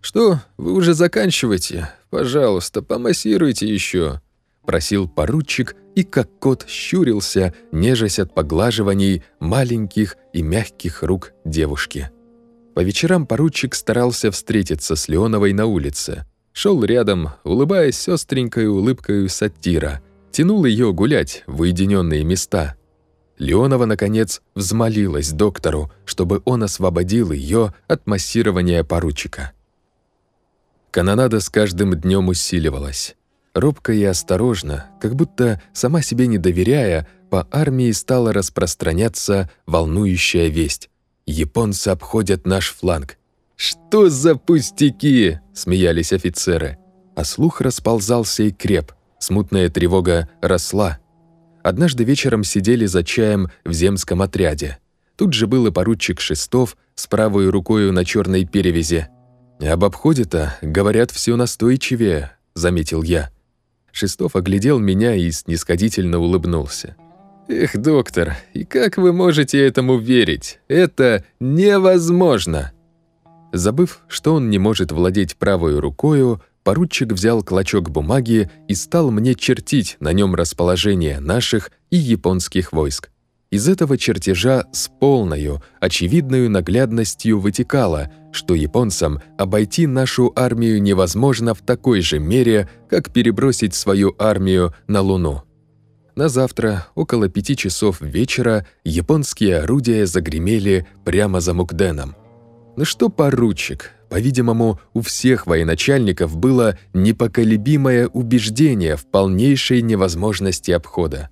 «Что, вы уже заканчиваете? Пожалуйста, помассируйте еще», просил поручик и как кот щурился, нежась от поглаживаний маленьких и мягких рук девушки. По вечерам поручик старался встретиться с Леоновой на улице. Шел рядом, улыбаясь сестренькой улыбкой сатира, тянул ее гулять в уединенные места. Леонова, наконец, взмолилась доктору, чтобы он освободил ее от массирования поручика. Канонада с каждым днем усиливалась. Робко и осторожно, как будто сама себе не доверяя, по армии стала распространяться волнующая весть. Японцы обходят наш фланг. «Что за пустяки?» – смеялись офицеры. А слух расползался и креп. Смутная тревога росла. Однажды вечером сидели за чаем в земском отряде. Тут же был и поручик Шестов с правой рукой на черной перевязи. «Об обходе-то, говорят, все настойчивее», – заметил я. Шестов оглядел меня и снисходительно улыбнулся. «Эх, доктор, и как вы можете этому верить? Это невозможно!» Забыв, что он не может владеть правой рукою, поручик взял клочок бумаги и стал мне чертить на нем расположение наших и японских войск. Из этого чертежа с полною, очевидной наглядностью вытекало, что японцам обойти нашу армию невозможно в такой же мере, как перебросить свою армию на Луну. На завтра, около пяти часов вечера, японские орудия загремели прямо за Мукденом. Ну что поручик, по-видимому, у всех военачальников было непоколебимое убеждение в полнейшей невозможности обхода.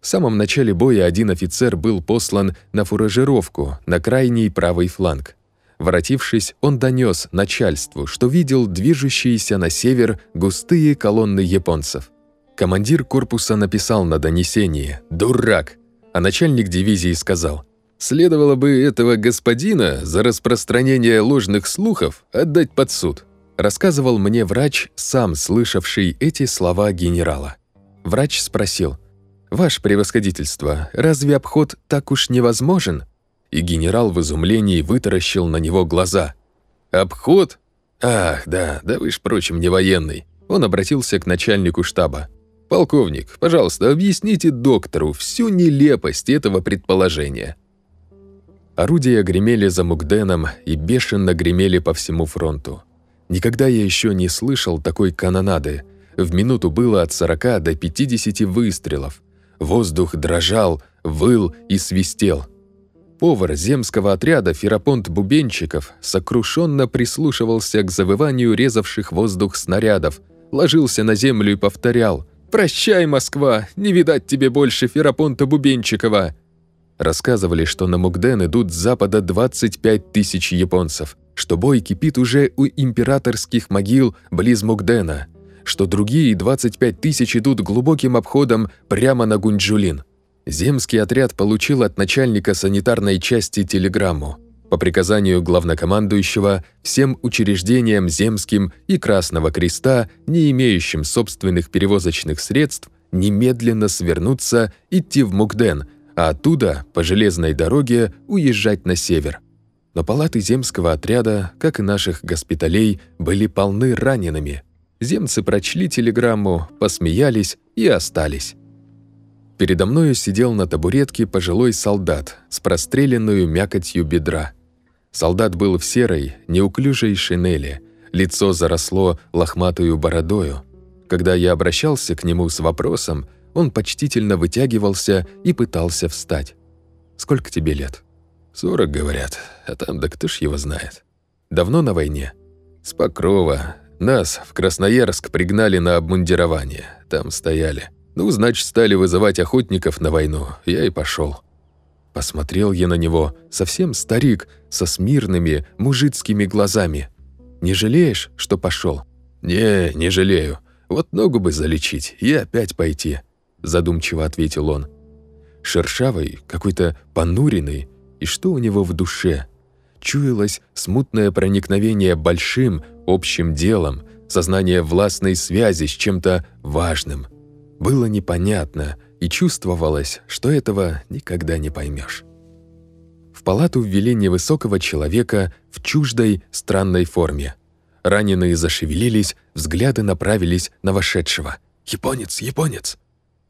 В самом начале боя один офицер был послан на фуражировку на крайний правый фланг. Воротившись, он донес начальству, что видел движущиеся на север густые колонны японцев. Командир корпуса написал на донесении «Дурак!», а начальник дивизии сказал «Следовало бы этого господина за распространение ложных слухов отдать под суд», рассказывал мне врач, сам слышавший эти слова генерала. Врач спросил – «Ваше превосходительство, разве обход так уж невозможен?» И генерал в изумлении вытаращил на него глаза. «Обход? Ах, да, да вы ж, впрочем, не военный». Он обратился к начальнику штаба. «Полковник, пожалуйста, объясните доктору всю нелепость этого предположения». Орудия гремели за Мукденом и бешено гремели по всему фронту. Никогда я еще не слышал такой канонады. В минуту было от 40 до 50 выстрелов. Воздух дрожал, выл и свистел. Повар земского отряда Ферапонт Бубенчиков сокрушенно прислушивался к завыванию резавших воздух снарядов, ложился на землю и повторял «Прощай, Москва! Не видать тебе больше Ферапонта Бубенчикова!» Рассказывали, что на Мугден идут с запада 25 тысяч японцев, что бой кипит уже у императорских могил близ Мугдена – что другие 25 тысяч идут глубоким обходом прямо на Гунджулин. Земский отряд получил от начальника санитарной части телеграмму. По приказанию главнокомандующего всем учреждениям Земским и Красного Креста, не имеющим собственных перевозочных средств, немедленно свернуться, идти в Мукден, а оттуда, по железной дороге, уезжать на север. Но палаты земского отряда, как и наших госпиталей, были полны ранеными – Земцы прочли телеграмму, посмеялись и остались. Передо мною сидел на табуретке пожилой солдат с простреленную мякотью бедра. Солдат был в серой, неуклюжей шинели, лицо заросло лохматую бородою. Когда я обращался к нему с вопросом, он почтительно вытягивался и пытался встать. «Сколько тебе лет?» «Сорок, говорят, а там да кто ж его знает». «Давно на войне?» «С Покрова, нас в Красноярск пригнали на обмундирование. Там стояли. Ну, значит, стали вызывать охотников на войну. Я и пошел. Посмотрел я на него, совсем старик, со смирными мужицкими глазами. «Не жалеешь, что пошел? «Не, не жалею. Вот ногу бы залечить и опять пойти», – задумчиво ответил он. Шершавый, какой-то понуренный, и что у него в душе? Чуялось смутное проникновение большим, общим делом, сознание властной связи с чем-то важным. Было непонятно, и чувствовалось, что этого никогда не поймешь. В палату ввели невысокого человека в чуждой, странной форме. Раненые зашевелились, взгляды направились на вошедшего. «Японец! Японец!»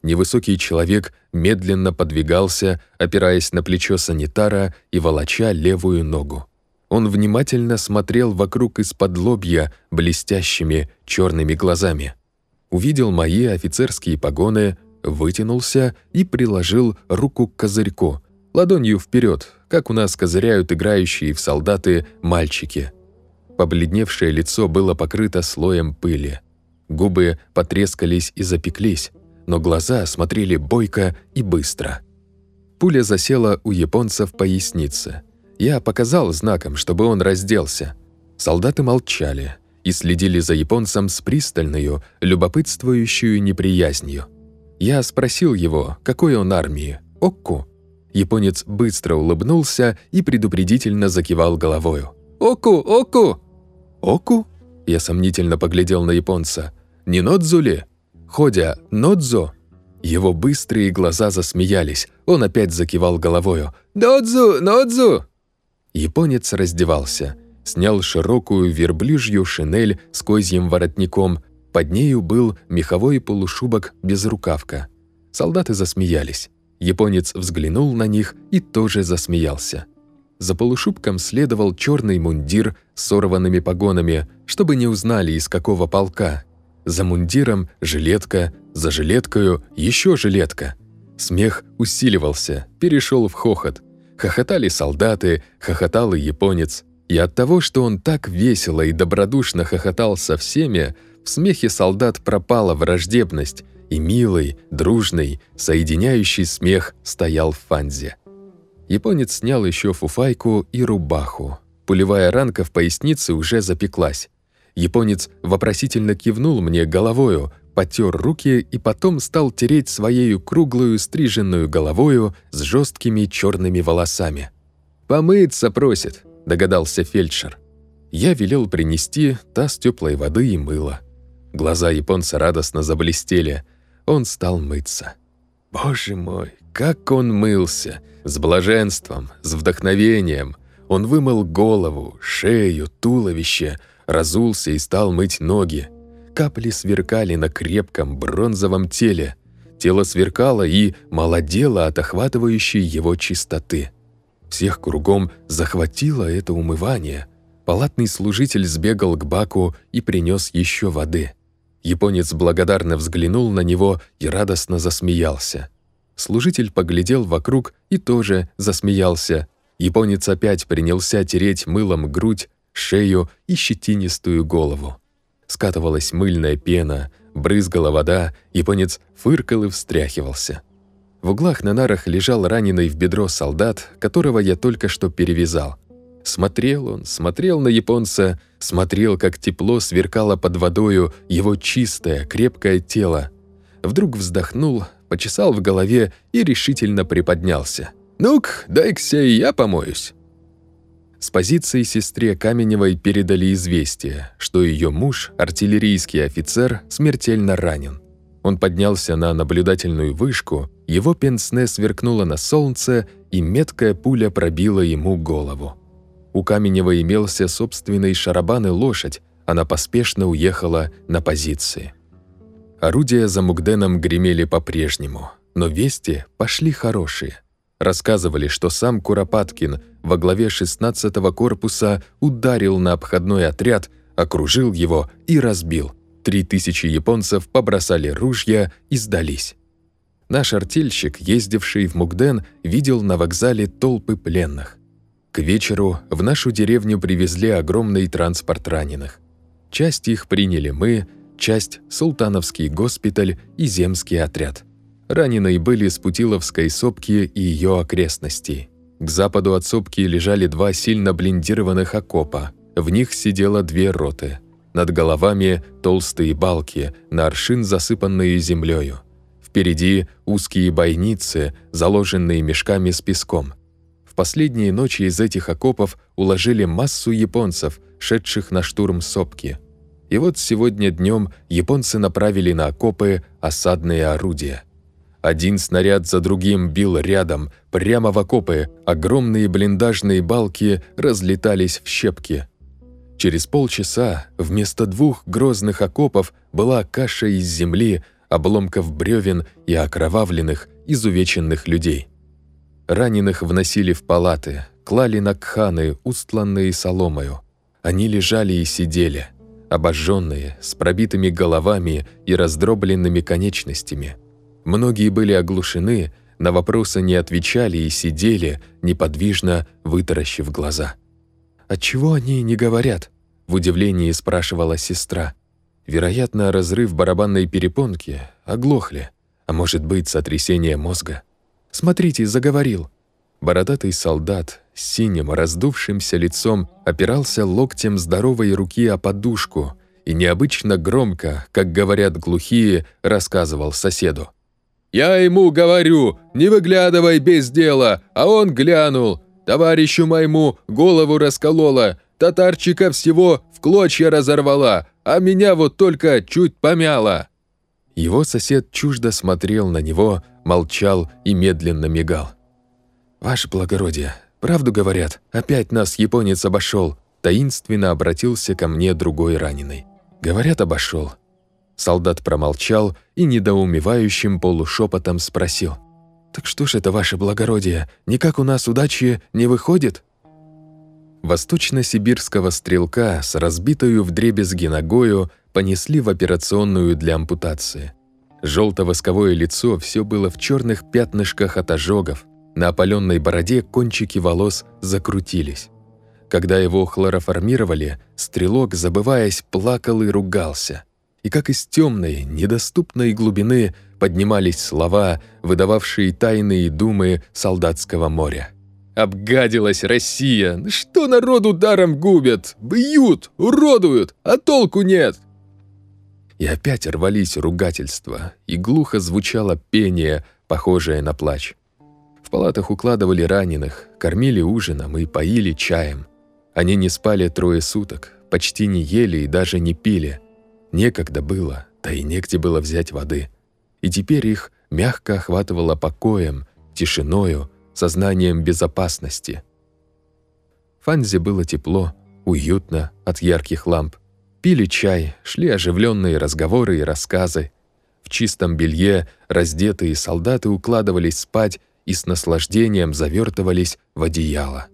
Невысокий человек медленно подвигался, опираясь на плечо санитара и волоча левую ногу. Он внимательно смотрел вокруг из-под лобья блестящими черными глазами. Увидел мои офицерские погоны, вытянулся и приложил руку к козырьку, ладонью вперед, как у нас козыряют играющие в солдаты мальчики. Побледневшее лицо было покрыто слоем пыли. Губы потрескались и запеклись, но глаза смотрели бойко и быстро. Пуля засела у японца в пояснице – я показал знаком, чтобы он разделся. Солдаты молчали и следили за японцем с пристальную, любопытствующую неприязнью. Я спросил его, какой он армии, Окку. Японец быстро улыбнулся и предупредительно закивал головою. «Оку! Оку!» «Оку?» Я сомнительно поглядел на японца. «Не Нодзу ли?» «Ходя, Нодзо?» Его быстрые глаза засмеялись. Он опять закивал головою. «Нодзу! Нодзу!» Японец раздевался. снял широкую верблюжью шинель с козьим воротником, под нею был меховой полушубок без рукавка. Солдаты засмеялись. Японец взглянул на них и тоже засмеялся. За полушубком следовал черный мундир с сорванными погонами, чтобы не узнали, из какого полка. За мундиром жилетка, за жилеткою еще жилетка. Смех усиливался, перешел в хохот. Хохотали солдаты, хохотал и японец. И от того, что он так весело и добродушно хохотал со всеми, в смехе солдат пропала враждебность, и милый, дружный, соединяющий смех стоял в фанзе. Японец снял еще фуфайку и рубаху. Пулевая ранка в пояснице уже запеклась. Японец вопросительно кивнул мне головою, потер руки и потом стал тереть своею круглую стриженную головою с жесткими черными волосами. «Помыться просит», — догадался фельдшер. Я велел принести таз теплой воды и мыла. Глаза японца радостно заблестели. Он стал мыться. Боже мой, как он мылся! С блаженством, с вдохновением. Он вымыл голову, шею, туловище, разулся и стал мыть ноги. Капли сверкали на крепком бронзовом теле. Тело сверкало и молодело от охватывающей его чистоты. Всех кругом захватило это умывание. Палатный служитель сбегал к баку и принес еще воды. Японец благодарно взглянул на него и радостно засмеялся. Служитель поглядел вокруг и тоже засмеялся. Японец опять принялся тереть мылом грудь, шею и щетинистую голову. Скатывалась мыльная пена, брызгала вода, японец фыркал и встряхивался. В углах на нарах лежал раненый в бедро солдат, которого я только что перевязал. Смотрел он, смотрел на японца, смотрел, как тепло сверкало под водою его чистое, крепкое тело. Вдруг вздохнул, почесал в голове и решительно приподнялся. «Ну-ка, дай-ка я помоюсь». С позиции сестре Каменевой передали известие, что ее муж, артиллерийский офицер, смертельно ранен. Он поднялся на наблюдательную вышку, его пенсне сверкнуло на солнце, и меткая пуля пробила ему голову. У Каменева имелся собственный шарабан и лошадь, она поспешно уехала на позиции. Орудия за Мугденом гремели по-прежнему, но вести пошли хорошие. Рассказывали, что сам Куропаткин во главе 16-го корпуса ударил на обходной отряд, окружил его и разбил. Три тысячи японцев побросали ружья и сдались. Наш артельщик, ездивший в Мугден, видел на вокзале толпы пленных. К вечеру в нашу деревню привезли огромный транспорт раненых. Часть их приняли мы, часть – Султановский госпиталь и земский отряд. Раненые были с Путиловской сопки и ее окрестностей. К западу от сопки лежали два сильно блиндированных окопа. В них сидело две роты. Над головами толстые балки, на аршин засыпанные землею. Впереди узкие бойницы, заложенные мешками с песком – последние ночи из этих окопов уложили массу японцев, шедших на штурм сопки. И вот сегодня днем японцы направили на окопы осадные орудия. Один снаряд за другим бил рядом, прямо в окопы, огромные блиндажные балки разлетались в щепки. Через полчаса вместо двух грозных окопов была каша из земли, обломков бревен и окровавленных, изувеченных людей. Раненых вносили в палаты, клали на кханы, устланные соломою. Они лежали и сидели, обожженные, с пробитыми головами и раздробленными конечностями. Многие были оглушены, на вопросы не отвечали и сидели, неподвижно вытаращив глаза. «Отчего они не говорят?» – в удивлении спрашивала сестра. Вероятно, разрыв барабанной перепонки, оглохли, а может быть, сотрясение мозга. Смотрите, заговорил». Бородатый солдат с синим раздувшимся лицом опирался локтем здоровой руки о подушку и необычно громко, как говорят глухие, рассказывал соседу. «Я ему говорю, не выглядывай без дела, а он глянул. Товарищу моему голову расколола, татарчика всего в клочья разорвала, а меня вот только чуть помяла». Его сосед чуждо смотрел на него, молчал и медленно мигал. «Ваше благородие, правду говорят, опять нас японец обошел. таинственно обратился ко мне другой раненый. «Говорят, обошел. Солдат промолчал и недоумевающим полушепотом спросил. «Так что ж это, ваше благородие, никак у нас удачи не выходит?» Восточно-сибирского стрелка с разбитою вдребезги ногою понесли в операционную для ампутации. Желто-восковое лицо все было в черных пятнышках от ожогов, на опаленной бороде кончики волос закрутились. Когда его хлороформировали, стрелок, забываясь, плакал и ругался. И как из темной, недоступной глубины поднимались слова, выдававшие тайные думы солдатского моря. Обгадилась Россия. Что народу даром губят? Бьют, уродуют, а толку нет. И опять рвались ругательства, и глухо звучало пение, похожее на плач. В палатах укладывали раненых, кормили ужином и поили чаем. Они не спали трое суток, почти не ели и даже не пили. Некогда было, да и негде было взять воды. И теперь их мягко охватывало покоем, тишиною, сознанием безопасности. Фанзе было тепло, уютно от ярких ламп. Пили чай, шли оживленные разговоры и рассказы. В чистом белье раздетые солдаты укладывались спать и с наслаждением завертывались в одеяло.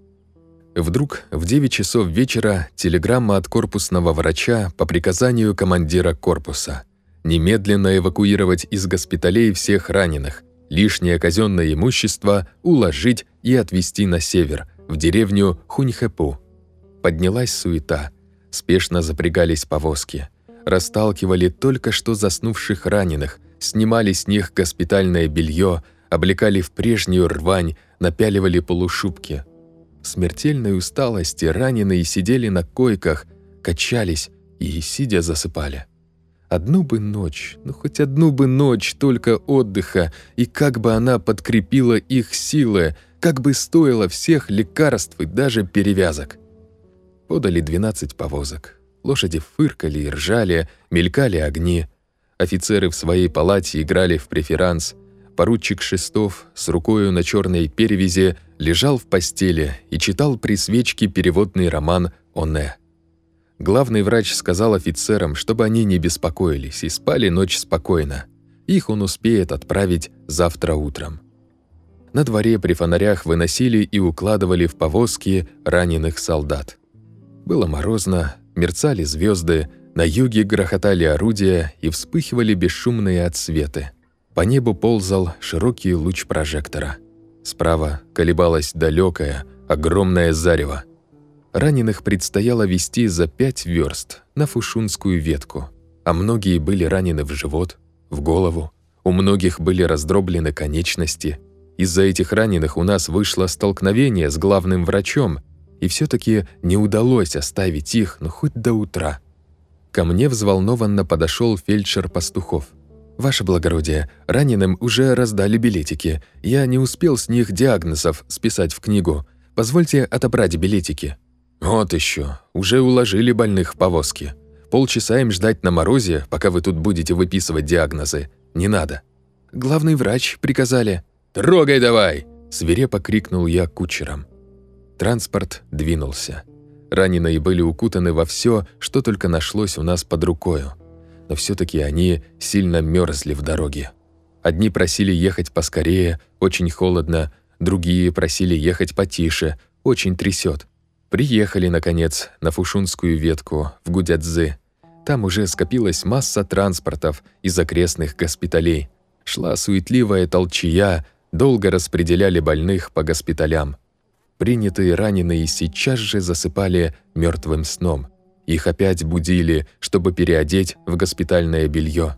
Вдруг в 9 часов вечера телеграмма от корпусного врача по приказанию командира корпуса. Немедленно эвакуировать из госпиталей всех раненых, лишнее казенное имущество уложить и отвезти на север, в деревню Хуньхэпу. Поднялась суета. Спешно запрягались повозки. Расталкивали только что заснувших раненых, снимали с них госпитальное белье, облекали в прежнюю рвань, напяливали полушубки – смертельной усталости раненые сидели на койках, качались и, сидя, засыпали. Одну бы ночь, ну хоть одну бы ночь только отдыха, и как бы она подкрепила их силы, как бы стоило всех лекарств и даже перевязок. Подали 12 повозок. Лошади фыркали и ржали, мелькали огни. Офицеры в своей палате играли в преферанс – Поручик Шестов с рукою на черной перевязи лежал в постели и читал при свечке переводный роман «Оне». Главный врач сказал офицерам, чтобы они не беспокоились и спали ночь спокойно. Их он успеет отправить завтра утром. На дворе при фонарях выносили и укладывали в повозки раненых солдат. Было морозно, мерцали звезды, на юге грохотали орудия и вспыхивали бесшумные отсветы. По небу ползал широкий луч прожектора. Справа колебалось далекое, огромное зарево. Раненых предстояло вести за пять верст на фушунскую ветку, а многие были ранены в живот, в голову, у многих были раздроблены конечности. Из-за этих раненых у нас вышло столкновение с главным врачом, и все таки не удалось оставить их, но хоть до утра. Ко мне взволнованно подошел фельдшер Пастухов. «Ваше благородие, раненым уже раздали билетики. Я не успел с них диагнозов списать в книгу. Позвольте отобрать билетики». «Вот еще, уже уложили больных в повозки. Полчаса им ждать на морозе, пока вы тут будете выписывать диагнозы. Не надо». «Главный врач приказали». «Трогай давай!» – свирепо крикнул я кучером. Транспорт двинулся. Раненые были укутаны во все, что только нашлось у нас под рукою но все-таки они сильно мерзли в дороге. Одни просили ехать поскорее, очень холодно, другие просили ехать потише, очень трясет. Приехали, наконец, на Фушунскую ветку, в Гудядзы. Там уже скопилась масса транспортов из окрестных госпиталей. Шла суетливая толчья, долго распределяли больных по госпиталям. Принятые раненые сейчас же засыпали мертвым сном – их опять будили, чтобы переодеть в госпитальное белье.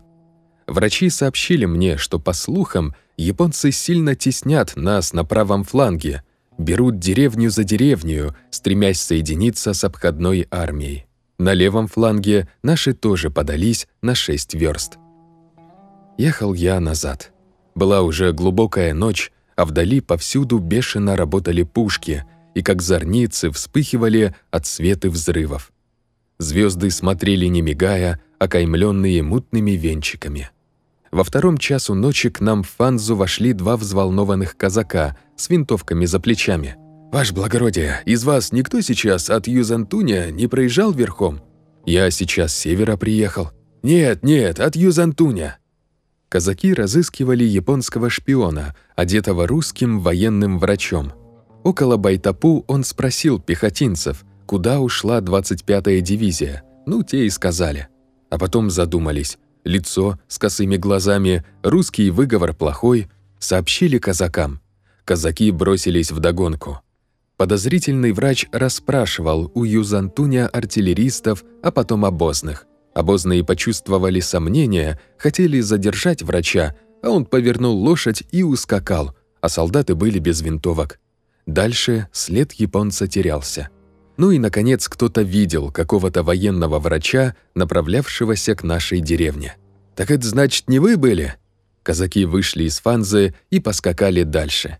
Врачи сообщили мне, что, по слухам, японцы сильно теснят нас на правом фланге, берут деревню за деревню, стремясь соединиться с обходной армией. На левом фланге наши тоже подались на шесть верст. Ехал я назад. Была уже глубокая ночь, а вдали повсюду бешено работали пушки, и как зорницы вспыхивали от светы взрывов. Звезды смотрели не мигая, окаймленные мутными венчиками. Во втором часу ночи к нам в Фанзу вошли два взволнованных казака с винтовками за плечами. «Ваше благородие, из вас никто сейчас от Юзантуня не проезжал верхом? Я сейчас с севера приехал». «Нет, нет, от Юзантуня». Казаки разыскивали японского шпиона, одетого русским военным врачом. Около Байтапу он спросил пехотинцев, куда ушла 25-я дивизия. Ну, те и сказали. А потом задумались. Лицо с косыми глазами, русский выговор плохой. Сообщили казакам. Казаки бросились в догонку. Подозрительный врач расспрашивал у Юзантуня артиллеристов, а потом обозных. Обозные почувствовали сомнения, хотели задержать врача, а он повернул лошадь и ускакал, а солдаты были без винтовок. Дальше след японца терялся. Ну и, наконец, кто-то видел какого-то военного врача, направлявшегося к нашей деревне. «Так это значит, не вы были?» Казаки вышли из фанзы и поскакали дальше.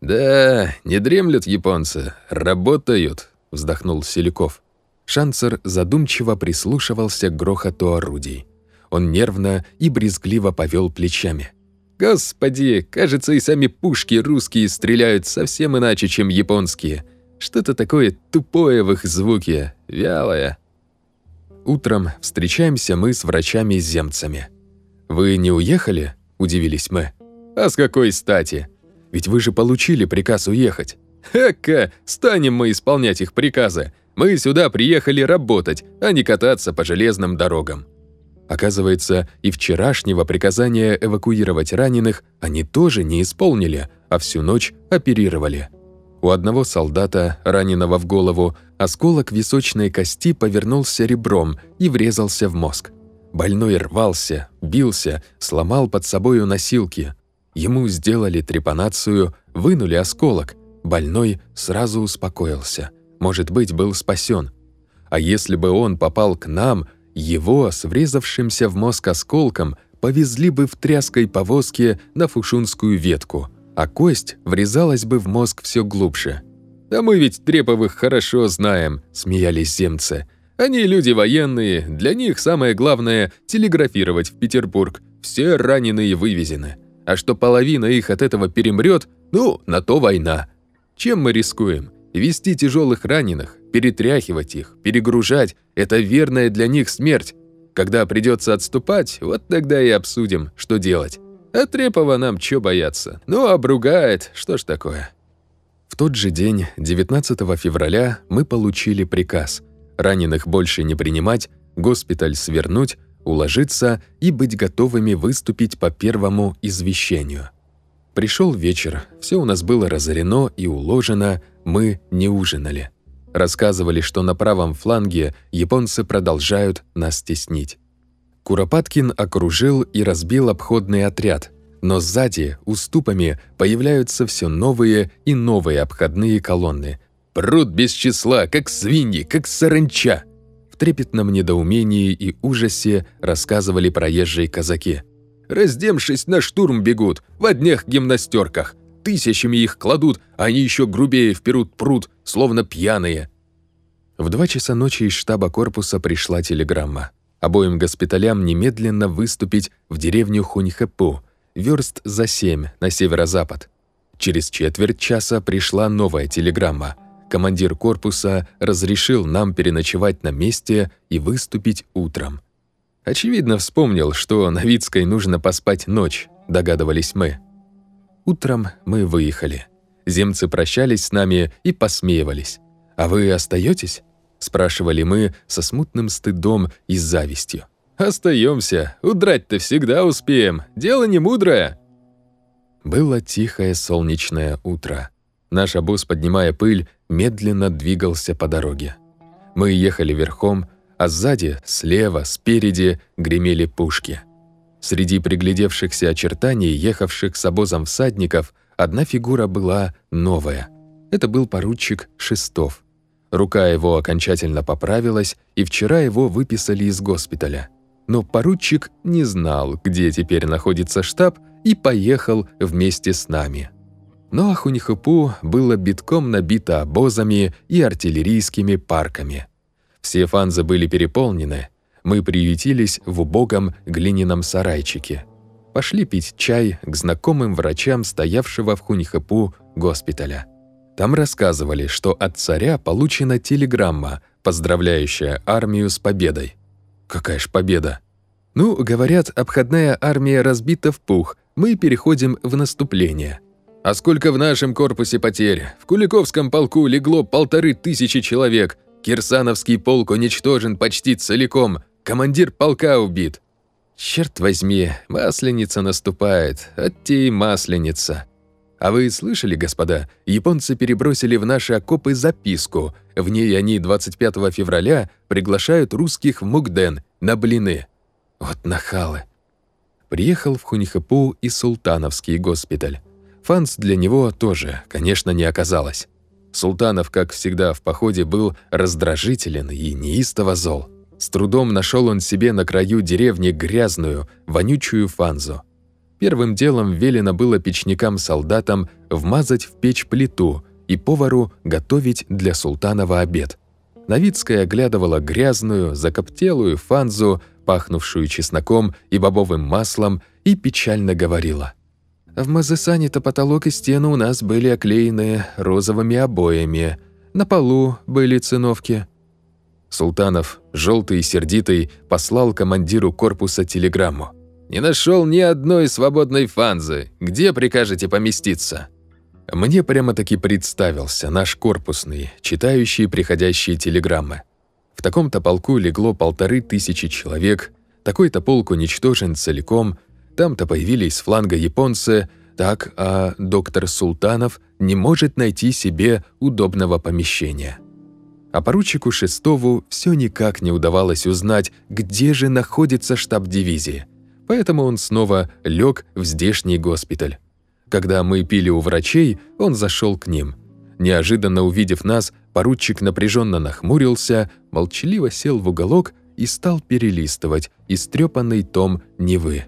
«Да, не дремлют японцы, работают», — вздохнул Селяков. Шанцер задумчиво прислушивался к грохоту орудий. Он нервно и брезгливо повел плечами. «Господи, кажется, и сами пушки русские стреляют совсем иначе, чем японские. Что-то такое тупое в их звуке, вялое». Утром встречаемся мы с врачами-земцами. «Вы не уехали?» – удивились мы. «А с какой стати? Ведь вы же получили приказ уехать». «Эка, станем мы исполнять их приказы. Мы сюда приехали работать, а не кататься по железным дорогам». Оказывается, и вчерашнего приказания эвакуировать раненых они тоже не исполнили, а всю ночь оперировали. У одного солдата, раненого в голову, осколок височной кости повернулся ребром и врезался в мозг. Больной рвался, бился, сломал под собою носилки. Ему сделали трепанацию, вынули осколок. Больной сразу успокоился может быть, был спасен. А если бы он попал к нам, его с врезавшимся в мозг осколком повезли бы в тряской повозке на фушунскую ветку, а кость врезалась бы в мозг все глубже. «Да мы ведь Треповых хорошо знаем», — смеялись земцы. «Они люди военные, для них самое главное — телеграфировать в Петербург. Все раненые вывезены. А что половина их от этого перемрет, ну, на то война. Чем мы рискуем? Вести тяжелых раненых, перетряхивать их, перегружать – это верная для них смерть. Когда придется отступать, вот тогда и обсудим, что делать. А Трепова нам чё бояться? Ну, обругает, что ж такое. В тот же день, 19 февраля, мы получили приказ раненых больше не принимать, госпиталь свернуть, уложиться и быть готовыми выступить по первому извещению. Пришел вечер, все у нас было разорено и уложено, мы не ужинали. Рассказывали, что на правом фланге японцы продолжают нас теснить. Куропаткин окружил и разбил обходный отряд, но сзади, уступами, появляются все новые и новые обходные колонны. Прут без числа, как свиньи, как саранча. В трепетном недоумении и ужасе рассказывали проезжие казаки. «Раздемшись, на штурм бегут, в одних гимнастерках тысячами их кладут, а они еще грубее вперут пруд, словно пьяные. В два часа ночи из штаба корпуса пришла телеграмма. Обоим госпиталям немедленно выступить в деревню Хуньхэпу, верст за семь на северо-запад. Через четверть часа пришла новая телеграмма. Командир корпуса разрешил нам переночевать на месте и выступить утром. Очевидно, вспомнил, что на Вицкой нужно поспать ночь, догадывались мы. Утром мы выехали. Земцы прощались с нами и посмеивались. «А вы остаетесь? Спрашивали мы со смутным стыдом и завистью. Остаемся, удрать-то всегда успеем, дело не мудрое». Было тихое солнечное утро. Наш обоз, поднимая пыль, медленно двигался по дороге. Мы ехали верхом, а сзади, слева, спереди гремели пушки. Среди приглядевшихся очертаний, ехавших с обозом всадников, одна фигура была новая. Это был поручик Шестов. Рука его окончательно поправилась, и вчера его выписали из госпиталя. Но поручик не знал, где теперь находится штаб, и поехал вместе с нами. Но Ахунихупу было битком набито обозами и артиллерийскими парками. Все фанзы были переполнены, мы приютились в убогом глиняном сарайчике. Пошли пить чай к знакомым врачам стоявшего в Хуньхэпу госпиталя. Там рассказывали, что от царя получена телеграмма, поздравляющая армию с победой. Какая ж победа? Ну, говорят, обходная армия разбита в пух, мы переходим в наступление. А сколько в нашем корпусе потерь? В Куликовском полку легло полторы тысячи человек, Кирсановский полк уничтожен почти целиком, командир полка убит. Черт возьми, масленица наступает, отти масленица. А вы слышали, господа, японцы перебросили в наши окопы записку. В ней они 25 февраля приглашают русских в Мукден на блины. Вот нахалы. Приехал в Хуньхэпу и Султановский госпиталь. Фанс для него тоже, конечно, не оказалось. Султанов, как всегда в походе, был раздражителен и неистово зол. С трудом нашел он себе на краю деревни грязную, вонючую фанзу. Первым делом велено было печникам-солдатам вмазать в печь плиту и повару готовить для султанова обед. Новицкая оглядывала грязную, закоптелую фанзу, пахнувшую чесноком и бобовым маслом, и печально говорила. «В Мазесане-то потолок и стены у нас были оклеены розовыми обоями. На полу были циновки». Султанов, желтый и сердитый, послал командиру корпуса телеграмму. Не нашел ни одной свободной фанзы. Где прикажете поместиться?» Мне прямо-таки представился наш корпусный, читающий приходящие телеграммы. В таком-то полку легло полторы тысячи человек, такой-то полк уничтожен целиком, там-то появились фланга японцы, так, а доктор Султанов не может найти себе удобного помещения. А поручику Шестову все никак не удавалось узнать, где же находится штаб дивизии – поэтому он снова лег в здешний госпиталь. Когда мы пили у врачей, он зашел к ним. Неожиданно увидев нас, поручик напряженно нахмурился, молчаливо сел в уголок и стал перелистывать истрепанный том Невы.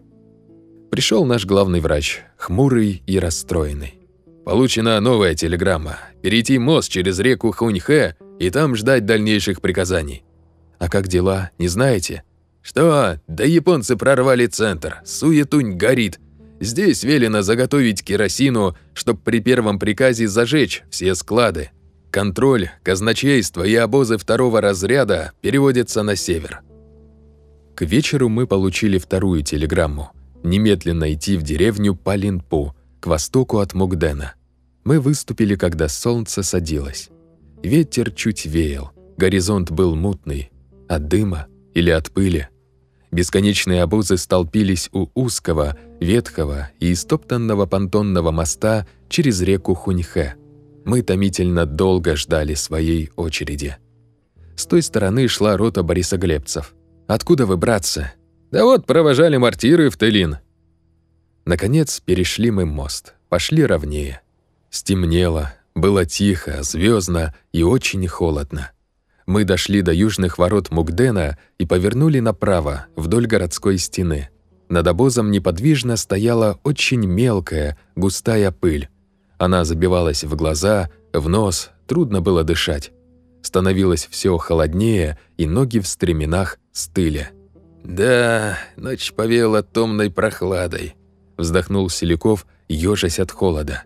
Пришел наш главный врач, хмурый и расстроенный. Получена новая телеграмма. Перейти мост через реку Хуньхэ и там ждать дальнейших приказаний. А как дела, не знаете? «Что? Да японцы прорвали центр, суетунь горит. Здесь велено заготовить керосину, чтоб при первом приказе зажечь все склады. Контроль, казначейство и обозы второго разряда переводятся на север». К вечеру мы получили вторую телеграмму. Немедленно идти в деревню Палинпу, к востоку от Мугдена. Мы выступили, когда солнце садилось. Ветер чуть веял, горизонт был мутный, от дыма или от пыли. Бесконечные обозы столпились у узкого, ветхого и истоптанного понтонного моста через реку Хуньхэ. Мы томительно долго ждали своей очереди. С той стороны шла рота борисоглебцев. «Откуда вы, братцы?» «Да вот, провожали мартиры в Телин». Наконец перешли мы мост, пошли ровнее. Стемнело, было тихо, звездно и очень холодно. Мы дошли до южных ворот Мугдена и повернули направо, вдоль городской стены. Над обозом неподвижно стояла очень мелкая, густая пыль. Она забивалась в глаза, в нос, трудно было дышать. Становилось все холоднее, и ноги в стременах стыли. «Да, ночь повела томной прохладой», — вздохнул Селяков, ежась от холода.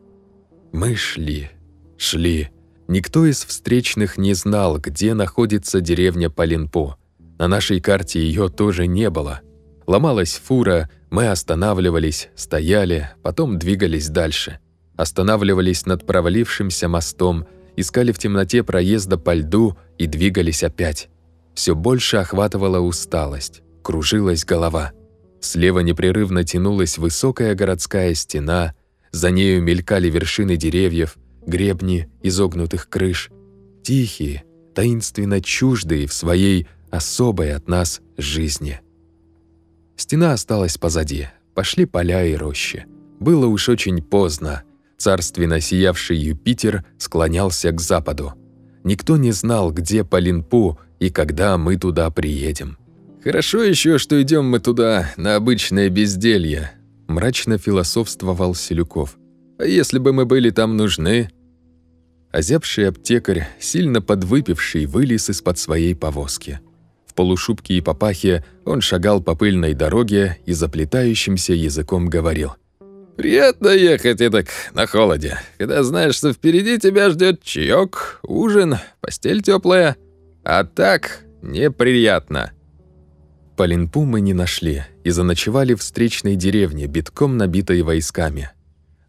Мы шли, шли, Никто из встречных не знал, где находится деревня Палинпо. На нашей карте ее тоже не было. Ломалась фура, мы останавливались, стояли, потом двигались дальше. Останавливались над провалившимся мостом, искали в темноте проезда по льду и двигались опять. Все больше охватывала усталость, кружилась голова. Слева непрерывно тянулась высокая городская стена, за нею мелькали вершины деревьев, гребни изогнутых крыш, тихие, таинственно чуждые в своей особой от нас жизни. Стена осталась позади, пошли поля и рощи. Было уж очень поздно, царственно сиявший Юпитер склонялся к западу. Никто не знал, где Полинпу и когда мы туда приедем. «Хорошо еще, что идем мы туда на обычное безделье», мрачно философствовал Селюков. А если бы мы были там нужны?» Озябший аптекарь, сильно подвыпивший, вылез из-под своей повозки. В полушубке и папахе он шагал по пыльной дороге и заплетающимся языком говорил. Приятно ехать и так на холоде, когда знаешь, что впереди тебя ждет чаек, ужин, постель теплая. А так неприятно. Палинпу мы не нашли и заночевали в встречной деревне, битком набитой войсками.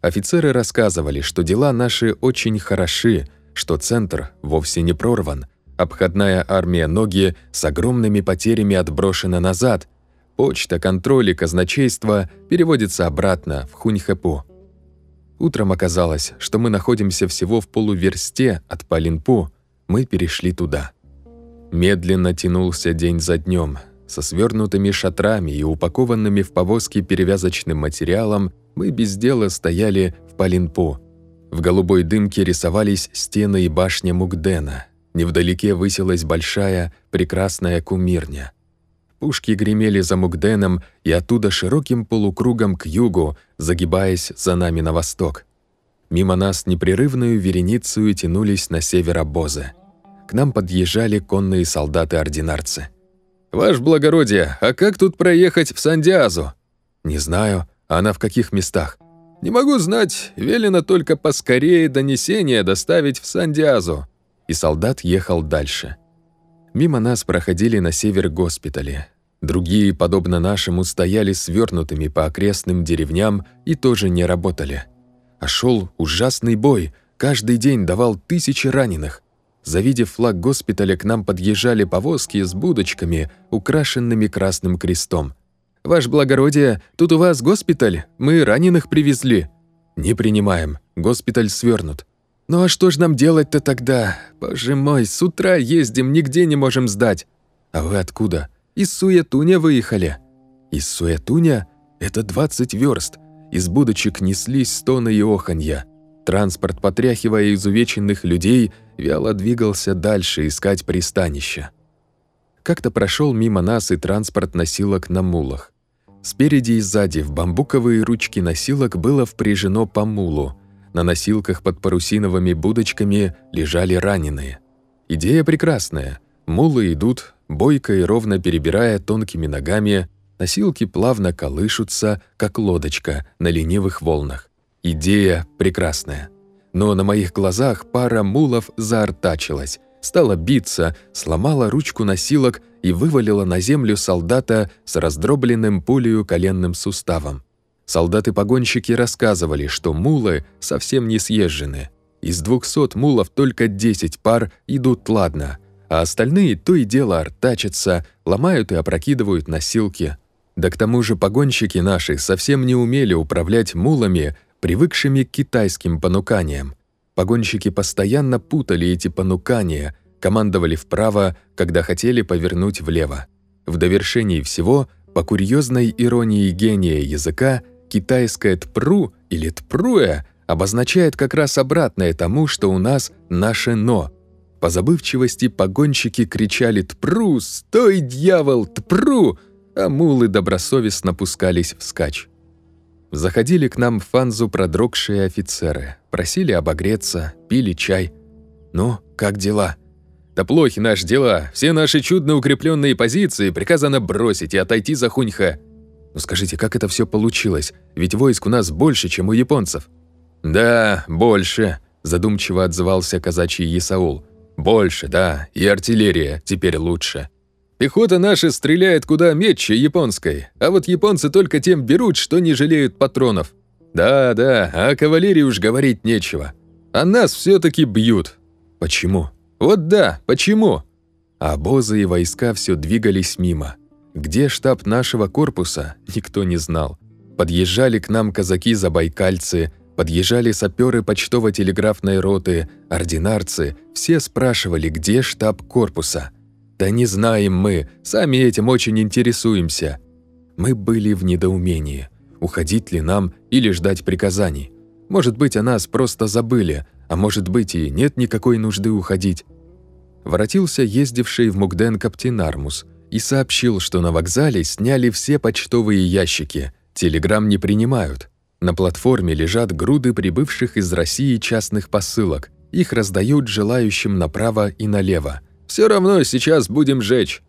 Офицеры рассказывали, что дела наши очень хороши, что центр вовсе не прорван, обходная армия Ноги с огромными потерями отброшена назад, почта, контроль и казначейство переводится обратно в Хуньхэпу. Утром оказалось, что мы находимся всего в полуверсте от Палинпу, мы перешли туда. Медленно тянулся день за днем. Со свернутыми шатрами и упакованными в повозки перевязочным материалом мы без дела стояли в Палинпу. В голубой дымке рисовались стены и башня Мукдена. Невдалеке высилась большая, прекрасная кумирня. Пушки гремели за Мукденом и оттуда широким полукругом к югу, загибаясь за нами на восток. Мимо нас непрерывную вереницу тянулись на север обозы. К нам подъезжали конные солдаты-ординарцы. «Ваше благородие, а как тут проехать в Сандиазу?» «Не знаю. А она в каких местах?» «Не могу знать. Велено только поскорее донесение доставить в Сандиазу». И солдат ехал дальше. Мимо нас проходили на север госпитали. Другие, подобно нашему, стояли свернутыми по окрестным деревням и тоже не работали. А шел ужасный бой, каждый день давал тысячи раненых. Завидев флаг госпиталя, к нам подъезжали повозки с будочками, украшенными красным крестом. «Ваше благородие, тут у вас госпиталь, мы раненых привезли». «Не принимаем, госпиталь свернут». «Ну а что ж нам делать-то тогда? Боже мой, с утра ездим, нигде не можем сдать». «А вы откуда?» «Из Суетуня выехали». «Из Суетуня? Это 20 верст. Из будочек неслись стоны и оханья. Транспорт, потряхивая изувеченных людей, вяло двигался дальше искать пристанища. Как-то прошел мимо нас и транспорт носилок на мулах. Спереди и сзади в бамбуковые ручки носилок было впряжено по мулу. На носилках под парусиновыми будочками лежали раненые. Идея прекрасная. Мулы идут, бойко и ровно перебирая тонкими ногами, носилки плавно колышутся, как лодочка на ленивых волнах. Идея прекрасная. Но на моих глазах пара мулов заортачилась, стала биться, сломала ручку носилок и вывалила на землю солдата с раздробленным пулею коленным суставом. Солдаты-погонщики рассказывали, что мулы совсем не съезжены. Из 200 мулов только 10 пар идут ладно, а остальные то и дело артачатся, ломают и опрокидывают носилки. Да к тому же погонщики наши совсем не умели управлять мулами, привыкшими к китайским понуканиям. Погонщики постоянно путали эти понукания, командовали вправо, когда хотели повернуть влево. В довершении всего, по курьезной иронии гения языка, китайское «тпру» или «тпруэ» обозначает как раз обратное тому, что у нас наше «но». По забывчивости погонщики кричали «Тпру! Стой, дьявол! Тпру!», а мулы добросовестно пускались вскачь. Заходили к нам в фанзу продрогшие офицеры, просили обогреться, пили чай. «Ну, как дела?» «Да плохи наши дела. Все наши чудно укрепленные позиции приказано бросить и отойти за Хуньха». «Ну скажите, как это все получилось? Ведь войск у нас больше, чем у японцев». «Да, больше», – задумчиво отзывался казачий Исаул. «Больше, да, и артиллерия теперь лучше». Пехота наша стреляет куда метче японской, а вот японцы только тем берут, что не жалеют патронов. Да-да, а кавалерии уж говорить нечего. А нас все таки бьют. Почему? Вот да, почему? Обозы и войска все двигались мимо. Где штаб нашего корпуса, никто не знал. Подъезжали к нам казаки-забайкальцы, подъезжали саперы почтово-телеграфной роты, ординарцы, все спрашивали, где штаб корпуса – «Да не знаем мы, сами этим очень интересуемся». Мы были в недоумении, уходить ли нам или ждать приказаний. Может быть, о нас просто забыли, а может быть и нет никакой нужды уходить. Воротился ездивший в Мукден Каптинармус и сообщил, что на вокзале сняли все почтовые ящики, телеграмм не принимают. На платформе лежат груды прибывших из России частных посылок, их раздают желающим направо и налево. Все равно сейчас будем жечь».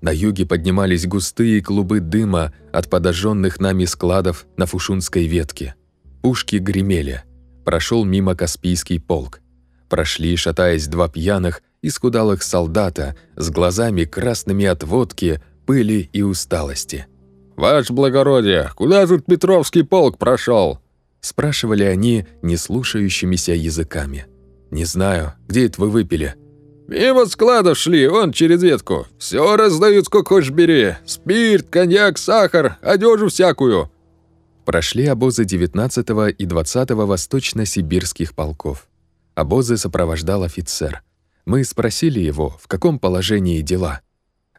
На юге поднимались густые клубы дыма от подожженных нами складов на Фушунской ветке. Пушки гремели. Прошел мимо Каспийский полк. Прошли, шатаясь, два пьяных, исхудалых солдата с глазами красными от водки, пыли и усталости. «Ваше благородие, куда тут Петровский полк прошел? спрашивали они неслушающимися языками. «Не знаю, где это вы выпили?» «Мимо складов шли, вон через ветку. Все раздают, сколько хочешь бери. Спирт, коньяк, сахар, одежу всякую». Прошли обозы 19 и 20 восточно-сибирских полков. Обозы сопровождал офицер. Мы спросили его, в каком положении дела.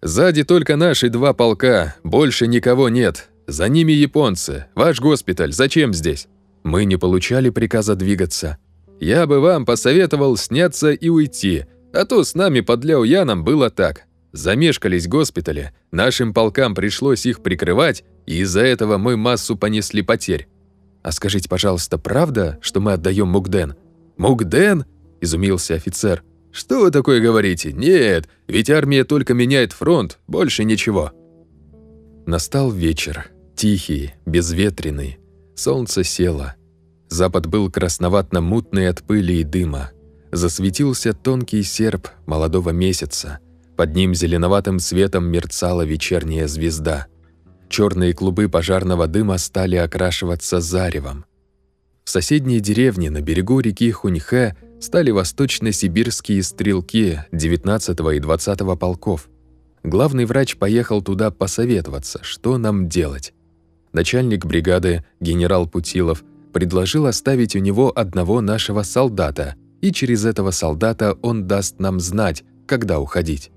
«Сзади только наши два полка, больше никого нет. За ними японцы. Ваш госпиталь, зачем здесь?» Мы не получали приказа двигаться. «Я бы вам посоветовал сняться и уйти, а то с нами под Ляояном было так. Замешкались госпитали, нашим полкам пришлось их прикрывать, и из-за этого мы массу понесли потерь. А скажите, пожалуйста, правда, что мы отдаем Мукден? Мукден? изумился офицер. Что вы такое говорите? Нет, ведь армия только меняет фронт, больше ничего. Настал вечер, тихий, безветренный. Солнце село. Запад был красноватно-мутный от пыли и дыма. Засветился тонкий серп молодого месяца. Под ним зеленоватым светом мерцала вечерняя звезда. Черные клубы пожарного дыма стали окрашиваться заревом. В соседней деревне на берегу реки Хуньхэ стали восточно-сибирские стрелки 19 и 20 полков. Главный врач поехал туда посоветоваться, что нам делать. Начальник бригады, генерал Путилов, предложил оставить у него одного нашего солдата, и через этого солдата он даст нам знать, когда уходить.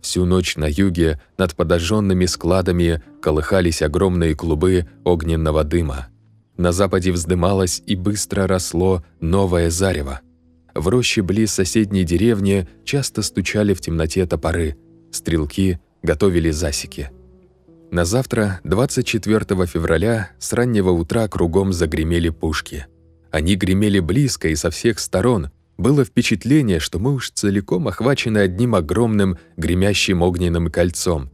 Всю ночь на юге над подожженными складами колыхались огромные клубы огненного дыма. На западе вздымалось и быстро росло новое зарево. В роще близ соседней деревни часто стучали в темноте топоры. Стрелки готовили засеки. На завтра, 24 февраля, с раннего утра кругом загремели пушки. Они гремели близко и со всех сторон, было впечатление, что мы уж целиком охвачены одним огромным гремящим огненным кольцом.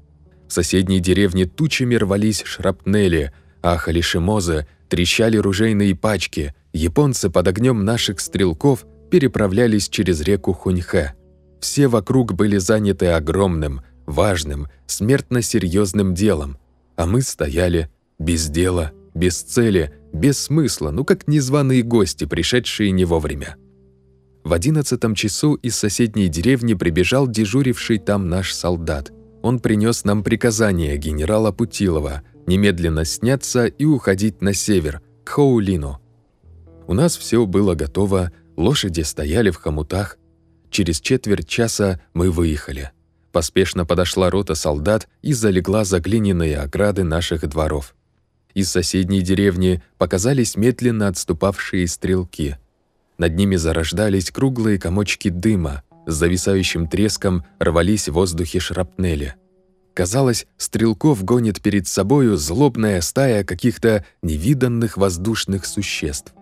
В соседней деревне тучами рвались шрапнели, ахали шимозы, трещали ружейные пачки. Японцы под огнем наших стрелков переправлялись через реку Хуньхэ. Все вокруг были заняты огромным, важным, смертно серьезным делом, а мы стояли без дела, без цели, без смысла, ну как незваные гости, пришедшие не вовремя. В одиннадцатом часу из соседней деревни прибежал дежуривший там наш солдат. Он принес нам приказание генерала Путилова немедленно сняться и уходить на север, к Хоулину. У нас все было готово, лошади стояли в хомутах. Через четверть часа мы выехали. Поспешно подошла рота солдат и залегла за глиняные ограды наших дворов. Из соседней деревни показались медленно отступавшие стрелки – над ними зарождались круглые комочки дыма, с зависающим треском рвались в воздухе шрапнели. Казалось, стрелков гонит перед собою злобная стая каких-то невиданных воздушных существ.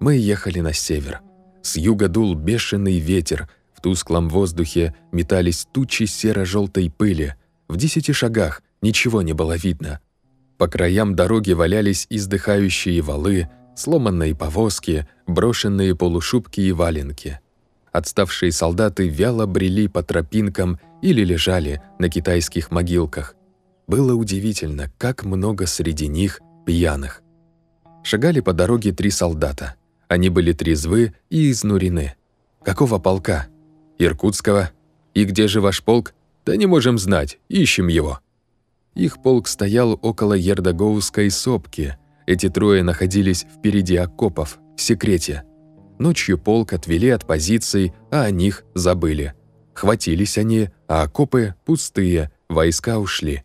Мы ехали на север. С юга дул бешеный ветер, в тусклом воздухе метались тучи серо-желтой пыли. В десяти шагах ничего не было видно. По краям дороги валялись издыхающие валы, сломанные повозки, брошенные полушубки и валенки. Отставшие солдаты вяло брели по тропинкам или лежали на китайских могилках. Было удивительно, как много среди них пьяных. Шагали по дороге три солдата. Они были трезвы и изнурены. Какого полка? Иркутского. И где же ваш полк? Да не можем знать, ищем его. Их полк стоял около Ердогоуской сопки – эти трое находились впереди окопов, в секрете. Ночью полк отвели от позиций, а о них забыли. Хватились они, а окопы пустые, войска ушли.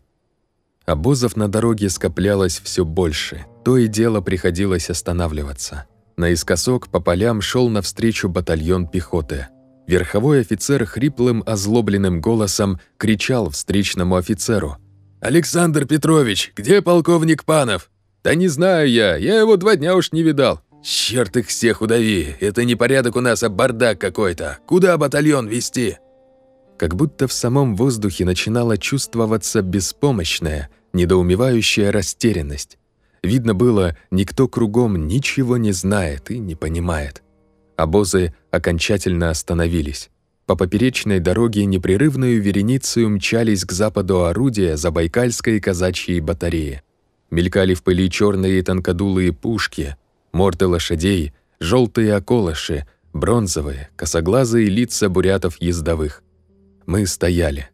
Обозов на дороге скоплялось все больше, то и дело приходилось останавливаться. Наискосок по полям шел навстречу батальон пехоты. Верховой офицер хриплым, озлобленным голосом кричал встречному офицеру. «Александр Петрович, где полковник Панов? «Да не знаю я, я его два дня уж не видал». «Черт их всех удави, это не порядок у нас, а бардак какой-то. Куда батальон вести?» Как будто в самом воздухе начинала чувствоваться беспомощная, недоумевающая растерянность. Видно было, никто кругом ничего не знает и не понимает. Обозы окончательно остановились. По поперечной дороге непрерывную вереницей мчались к западу орудия Забайкальской казачьей батареи. Мелькали в пыли черные тонкодулые пушки, морды лошадей, желтые околыши, бронзовые, косоглазые лица бурятов ездовых. Мы стояли.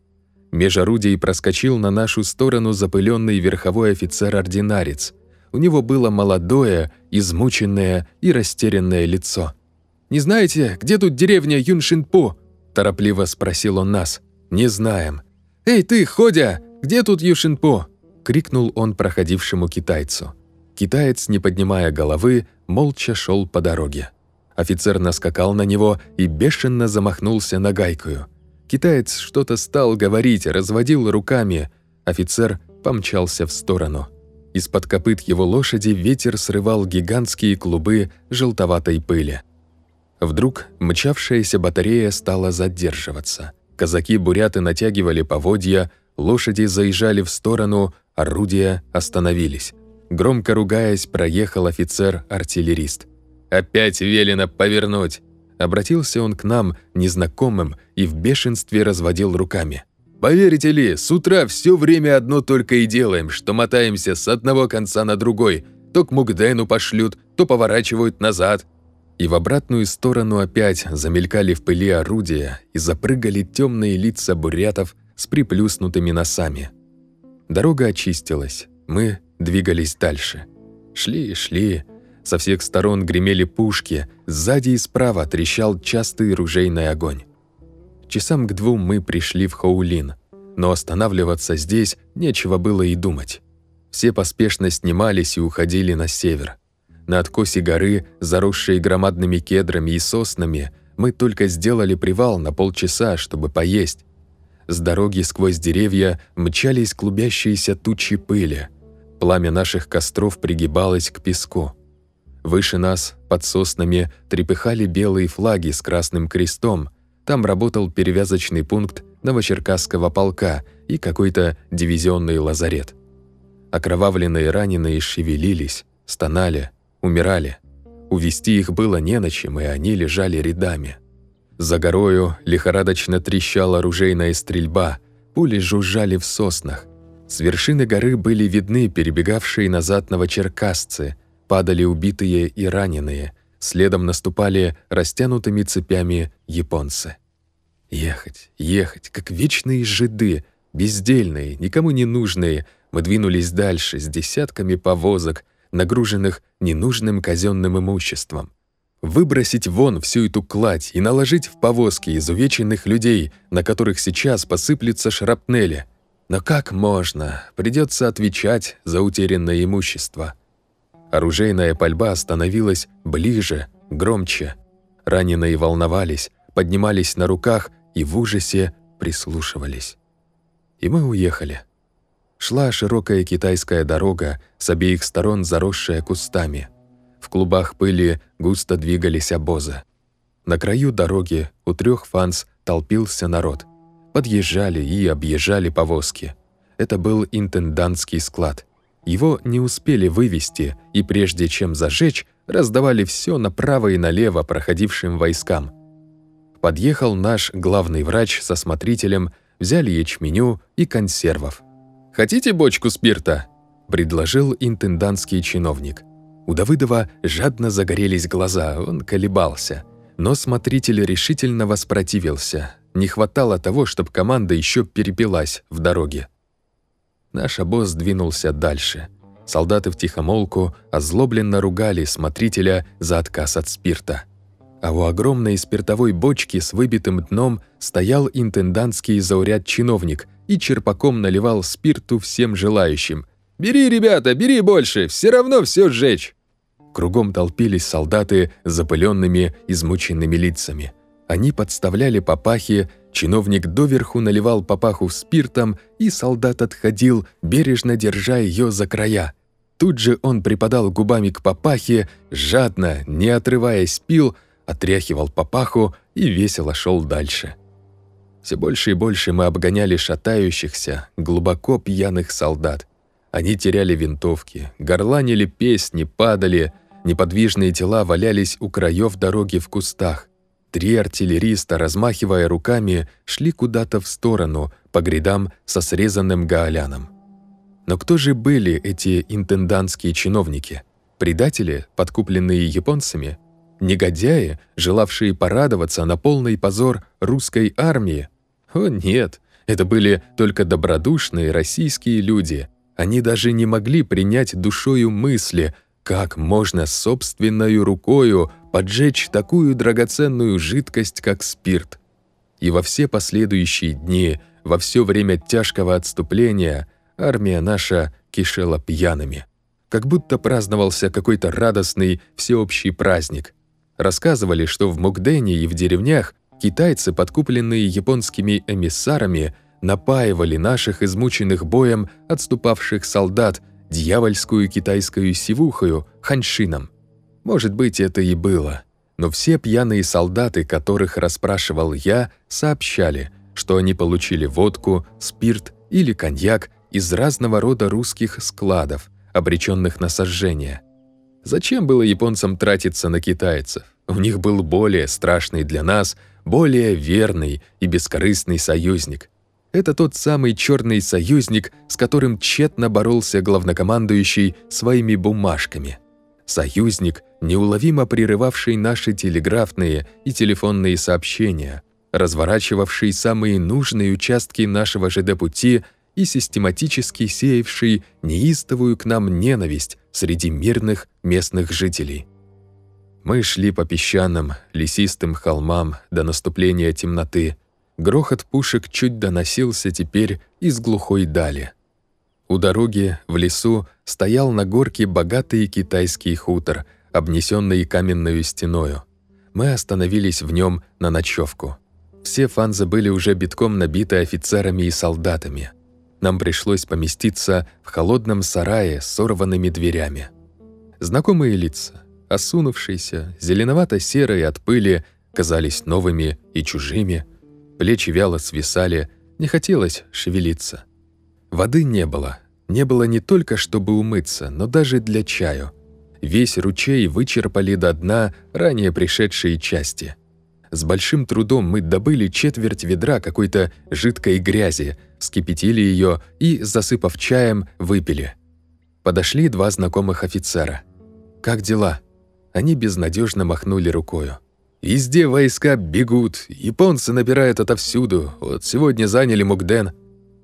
Меж орудий проскочил на нашу сторону запыленный верховой офицер-ординарец. У него было молодое, измученное и растерянное лицо. «Не знаете, где тут деревня Юншинпо?» – торопливо спросил он нас. «Не знаем». «Эй ты, Ходя, где тут Юшинпо?» – крикнул он проходившему китайцу. Китаец, не поднимая головы, молча шел по дороге. Офицер наскакал на него и бешено замахнулся на гайкою. Китаец что-то стал говорить, разводил руками. Офицер помчался в сторону. Из-под копыт его лошади ветер срывал гигантские клубы желтоватой пыли. Вдруг мчавшаяся батарея стала задерживаться. Казаки-буряты натягивали поводья, лошади заезжали в сторону, орудия остановились. Громко ругаясь, проехал офицер-артиллерист. «Опять велено повернуть!» Обратился он к нам, незнакомым, и в бешенстве разводил руками. «Поверите ли, с утра все время одно только и делаем, что мотаемся с одного конца на другой. То к Мугдену пошлют, то поворачивают назад». И в обратную сторону опять замелькали в пыли орудия и запрыгали темные лица бурятов с приплюснутыми носами. Дорога очистилась, мы двигались дальше. Шли, шли, со всех сторон гремели пушки, сзади и справа трещал частый ружейный огонь. Часам к двум мы пришли в Хаулин, но останавливаться здесь нечего было и думать. Все поспешно снимались и уходили на север. На откосе горы, заросшей громадными кедрами и соснами, мы только сделали привал на полчаса, чтобы поесть. С дороги сквозь деревья мчались клубящиеся тучи пыли. Пламя наших костров пригибалось к песку. Выше нас, под соснами, трепыхали белые флаги с красным крестом. Там работал перевязочный пункт Новочеркасского полка и какой-то дивизионный лазарет. Окровавленные раненые шевелились, стонали, умирали. Увести их было не на чем, и они лежали рядами. За горою лихорадочно трещала оружейная стрельба, пули жужжали в соснах. С вершины горы были видны перебегавшие назад новочеркасцы – падали убитые и раненые, следом наступали растянутыми цепями японцы. Ехать, ехать, как вечные жиды, бездельные, никому не нужные, мы двинулись дальше с десятками повозок, нагруженных ненужным казенным имуществом. Выбросить вон всю эту кладь и наложить в повозки изувеченных людей, на которых сейчас посыплется шрапнели. Но как можно? Придется отвечать за утерянное имущество. Оружейная пальба становилась ближе, громче. Раненые волновались, поднимались на руках и в ужасе прислушивались. И мы уехали. Шла широкая китайская дорога, с обеих сторон заросшая кустами. В клубах пыли густо двигались обозы. На краю дороги у трех фанс толпился народ. Подъезжали и объезжали повозки. Это был интендантский склад. Его не успели вывести, и прежде чем зажечь, раздавали все направо и налево проходившим войскам. Подъехал наш главный врач со смотрителем, взяли ячменю и консервов. «Хотите бочку спирта?» – предложил интендантский чиновник. У Давыдова жадно загорелись глаза, он колебался. Но смотритель решительно воспротивился. Не хватало того, чтобы команда еще перепилась в дороге. Наш обоз двинулся дальше. Солдаты втихомолку озлобленно ругали смотрителя за отказ от спирта. А у огромной спиртовой бочки с выбитым дном стоял интендантский зауряд-чиновник и черпаком наливал спирту всем желающим. «Бери, ребята, бери больше, все равно все сжечь!» Кругом толпились солдаты с запыленными, измученными лицами. Они подставляли папахи Чиновник доверху наливал папаху спиртом, и солдат отходил, бережно держа ее за края. Тут же он припадал губами к папахе, жадно, не отрываясь, пил, отряхивал папаху и весело шел дальше. Все больше и больше мы обгоняли шатающихся, глубоко пьяных солдат. Они теряли винтовки, горланили песни, падали, неподвижные тела валялись у краев дороги в кустах. Три артиллериста, размахивая руками, шли куда-то в сторону, по грядам со срезанным гаоляном. Но кто же были эти интендантские чиновники? Предатели, подкупленные японцами? Негодяи, желавшие порадоваться на полный позор русской армии? О нет, это были только добродушные российские люди. Они даже не могли принять душою мысли, как можно собственной рукою поджечь такую драгоценную жидкость, как спирт. И во все последующие дни, во все время тяжкого отступления, армия наша кишела пьяными. Как будто праздновался какой-то радостный всеобщий праздник. Рассказывали, что в Мукдене и в деревнях китайцы, подкупленные японскими эмиссарами, напаивали наших измученных боем отступавших солдат дьявольскую китайскую сивухою, ханьшином. Может быть, это и было. Но все пьяные солдаты, которых расспрашивал я, сообщали, что они получили водку, спирт или коньяк из разного рода русских складов, обреченных на сожжение. Зачем было японцам тратиться на китайцев? У них был более страшный для нас, более верный и бескорыстный союзник. Это тот самый черный союзник, с которым тщетно боролся главнокомандующий своими бумажками. Союзник, неуловимо прерывавший наши телеграфные и телефонные сообщения, разворачивавший самые нужные участки нашего ЖД-пути и систематически сеявший неистовую к нам ненависть среди мирных местных жителей. Мы шли по песчаным, лесистым холмам до наступления темноты. Грохот пушек чуть доносился теперь из глухой дали. У дороги, в лесу, стоял на горке богатый китайский хутор, обнесенный каменной стеною. Мы остановились в нем на ночевку. Все фанзы были уже битком набиты офицерами и солдатами. Нам пришлось поместиться в холодном сарае с сорванными дверями. Знакомые лица, осунувшиеся, зеленовато-серые от пыли, казались новыми и чужими. Плечи вяло свисали, не хотелось шевелиться. Воды не было. Не было не только, чтобы умыться, но даже для чаю. Весь ручей вычерпали до дна ранее пришедшие части. С большим трудом мы добыли четверть ведра какой-то жидкой грязи, вскипятили ее и, засыпав чаем, выпили. Подошли два знакомых офицера. «Как дела?» Они безнадежно махнули рукою. «Везде войска бегут, японцы набирают отовсюду. Вот сегодня заняли Мукден.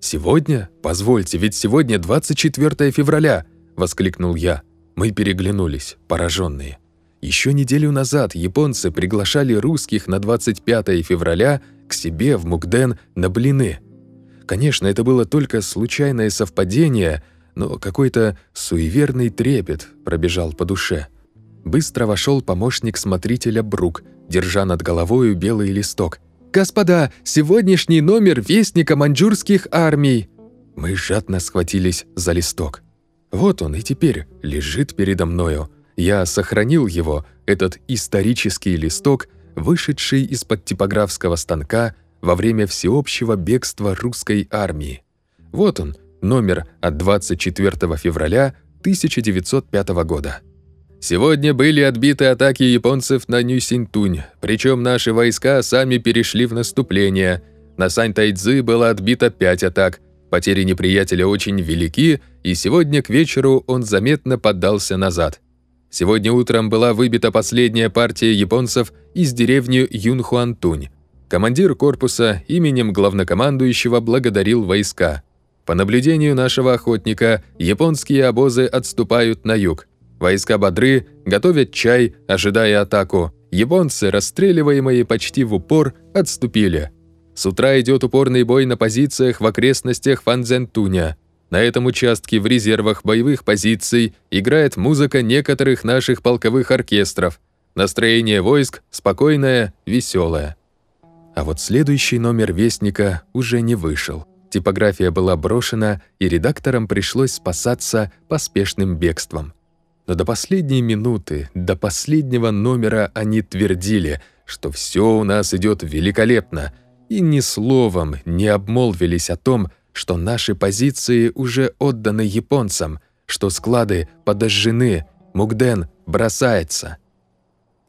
«Сегодня? Позвольте, ведь сегодня 24 февраля!» – воскликнул я. Мы переглянулись, пораженные. Еще неделю назад японцы приглашали русских на 25 февраля к себе в Мукден на блины. Конечно, это было только случайное совпадение, но какой-то суеверный трепет пробежал по душе. Быстро вошел помощник смотрителя Брук, держа над головою белый листок. «Господа, сегодняшний номер Вестника маньчжурских армий!» Мы жадно схватились за листок. Вот он и теперь лежит передо мною. Я сохранил его, этот исторический листок, вышедший из-под типографского станка во время всеобщего бегства русской армии. Вот он, номер от 24 февраля 1905 года. Сегодня были отбиты атаки японцев на Нюсинтунь, причем наши войска сами перешли в наступление. На Сань-Тайцзы было отбито пять атак. Потери неприятеля очень велики, и сегодня к вечеру он заметно поддался назад. Сегодня утром была выбита последняя партия японцев из деревни Юнхуантунь. Командир корпуса именем главнокомандующего благодарил войска. По наблюдению нашего охотника, японские обозы отступают на юг. Войска бодры, готовят чай, ожидая атаку. Японцы, расстреливаемые почти в упор, отступили. С утра идет упорный бой на позициях в окрестностях Фанзентуня. На этом участке в резервах боевых позиций играет музыка некоторых наших полковых оркестров. Настроение войск спокойное, веселое. А вот следующий номер «Вестника» уже не вышел. Типография была брошена, и редакторам пришлось спасаться поспешным бегством. Но до последней минуты, до последнего номера они твердили, что все у нас идет великолепно, и ни словом не обмолвились о том, что наши позиции уже отданы японцам, что склады подожжены, Мугден бросается.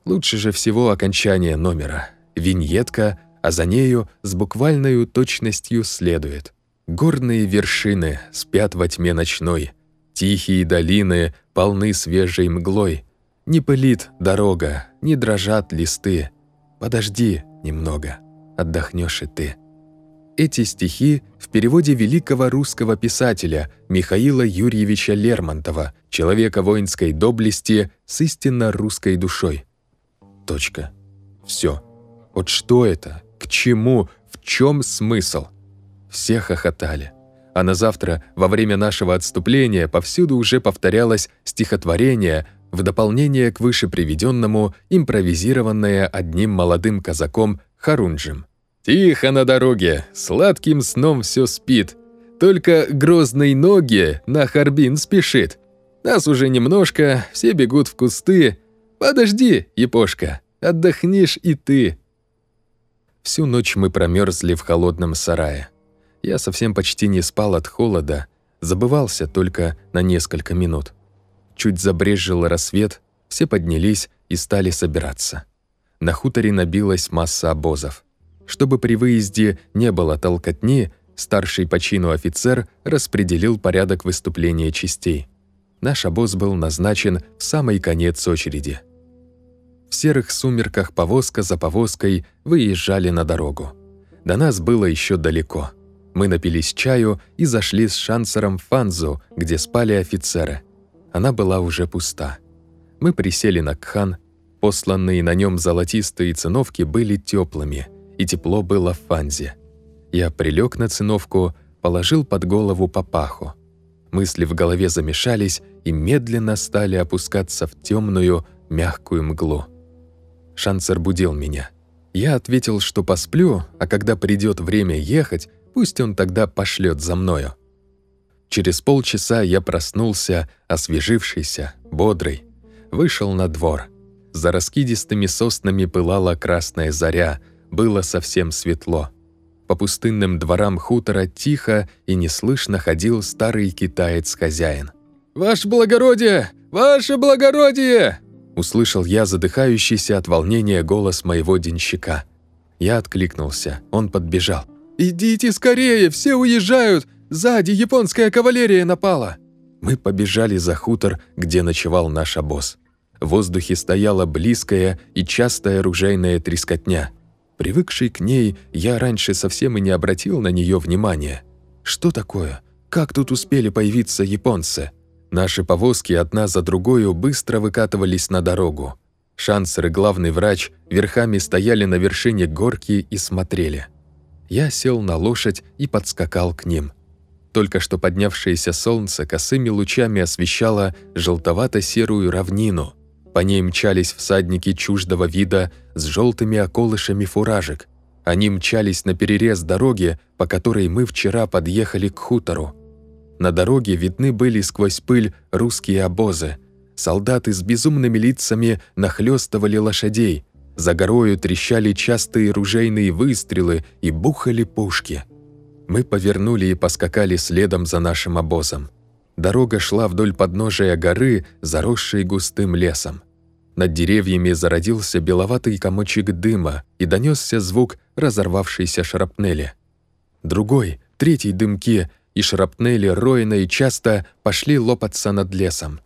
Лучше же всего окончание номера. Виньетка, а за нею с буквальной точностью следует. Горные вершины спят во тьме ночной, тихие долины полны свежей мглой. Не пылит дорога, не дрожат листы. Подожди немного, отдохнешь и ты. Эти стихи в переводе великого русского писателя Михаила Юрьевича Лермонтова, человека воинской доблести с истинно русской душой. Точка. Все. Вот что это? К чему? В чем смысл? Все хохотали. А на завтра, во время нашего отступления, повсюду уже повторялось стихотворение в дополнение к выше приведенному, импровизированное одним молодым казаком Харунджем. Тихо на дороге, сладким сном все спит. Только грозной ноги на Харбин спешит. Нас уже немножко, все бегут в кусты. Подожди, Епошка, отдохнешь и ты. Всю ночь мы промерзли в холодном сарае. Я совсем почти не спал от холода, забывался только на несколько минут. Чуть забрезжил рассвет, все поднялись и стали собираться. На хуторе набилась масса обозов. Чтобы при выезде не было толкотни, старший по чину офицер распределил порядок выступления частей. Наш обоз был назначен в самый конец очереди. В серых сумерках повозка за повозкой выезжали на дорогу. До нас было еще далеко. Мы напились чаю и зашли с шансером в Фанзу, где спали офицеры. Она была уже пуста. Мы присели на кхан. Посланные на нем золотистые циновки были теплыми – и тепло было в фанзе. Я прилег на циновку, положил под голову папаху. Мысли в голове замешались и медленно стали опускаться в темную, мягкую мглу. Шансер будил меня. Я ответил, что посплю, а когда придет время ехать, пусть он тогда пошлет за мною. Через полчаса я проснулся, освежившийся, бодрый. Вышел на двор. За раскидистыми соснами пылала красная заря — было совсем светло. По пустынным дворам хутора тихо и неслышно ходил старый китаец-хозяин. «Ваше благородие! Ваше благородие!» Услышал я задыхающийся от волнения голос моего денщика. Я откликнулся, он подбежал. «Идите скорее, все уезжают! Сзади японская кавалерия напала!» Мы побежали за хутор, где ночевал наш обоз. В воздухе стояла близкая и частая ружейная трескотня. Привыкший к ней, я раньше совсем и не обратил на нее внимания. Что такое? Как тут успели появиться японцы? Наши повозки одна за другой быстро выкатывались на дорогу. Шансер и главный врач верхами стояли на вершине горки и смотрели. Я сел на лошадь и подскакал к ним. Только что поднявшееся солнце косыми лучами освещало желтовато-серую равнину, по ней мчались всадники чуждого вида с желтыми околышами фуражек. Они мчались на перерез дороги, по которой мы вчера подъехали к хутору. На дороге видны были сквозь пыль русские обозы. Солдаты с безумными лицами нахлёстывали лошадей. За горою трещали частые ружейные выстрелы и бухали пушки. Мы повернули и поскакали следом за нашим обозом. Дорога шла вдоль подножия горы, заросшей густым лесом. Над деревьями зародился беловатый комочек дыма и донесся звук разорвавшейся шрапнели. Другой, третий дымки и шрапнели роина и часто пошли лопаться над лесом.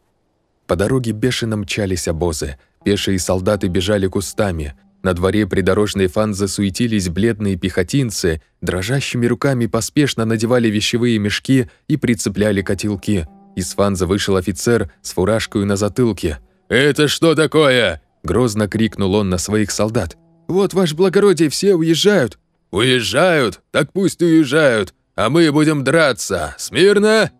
По дороге бешено мчались обозы, пешие солдаты бежали кустами, на дворе придорожной фанзы суетились бледные пехотинцы, дрожащими руками поспешно надевали вещевые мешки и прицепляли котелки. Из фанзы вышел офицер с фуражкой на затылке – «Это что такое?» – грозно крикнул он на своих солдат. «Вот, ваше благородие, все уезжают». «Уезжают? Так пусть уезжают, а мы будем драться. Смирно!»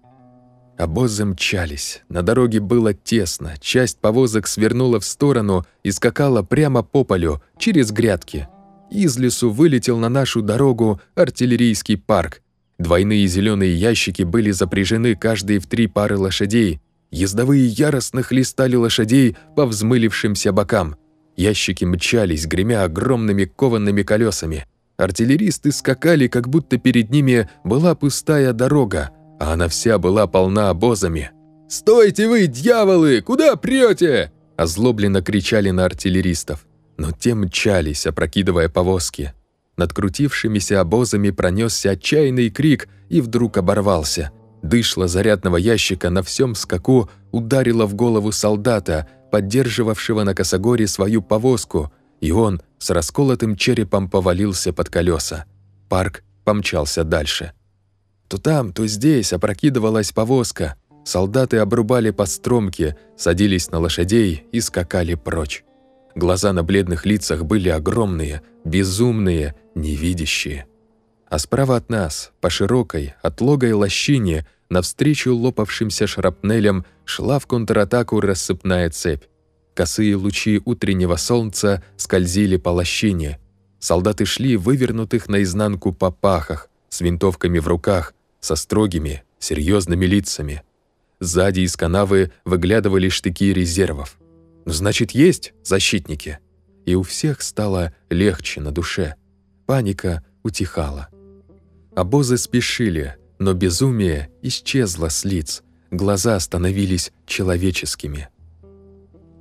Обозы мчались. На дороге было тесно. Часть повозок свернула в сторону и скакала прямо по полю, через грядки. Из лесу вылетел на нашу дорогу артиллерийский парк. Двойные зеленые ящики были запряжены каждые в три пары лошадей, Ездовые яростно хлестали лошадей по взмылившимся бокам. Ящики мчались, гремя огромными коваными колесами. Артиллеристы скакали, как будто перед ними была пустая дорога, а она вся была полна обозами. «Стойте вы, дьяволы! Куда прете?» Озлобленно кричали на артиллеристов. Но те мчались, опрокидывая повозки. Над крутившимися обозами пронесся отчаянный крик и вдруг оборвался. Дышло зарядного ящика на всем скаку ударило в голову солдата, поддерживавшего на косогоре свою повозку, и он с расколотым черепом повалился под колеса. Парк помчался дальше. То там, то здесь опрокидывалась повозка. Солдаты обрубали постромки, садились на лошадей и скакали прочь. Глаза на бледных лицах были огромные, безумные, невидящие. А справа от нас, по широкой, отлогой лощине, навстречу лопавшимся шрапнелям, шла в контратаку рассыпная цепь. Косые лучи утреннего солнца скользили по лощине. Солдаты шли вывернутых наизнанку попахах, с винтовками в руках, со строгими, серьезными лицами. Сзади из канавы выглядывали штыки резервов. Ну, значит, есть защитники. И у всех стало легче на душе. Паника утихала. Обозы спешили, но безумие исчезло с лиц, глаза становились человеческими.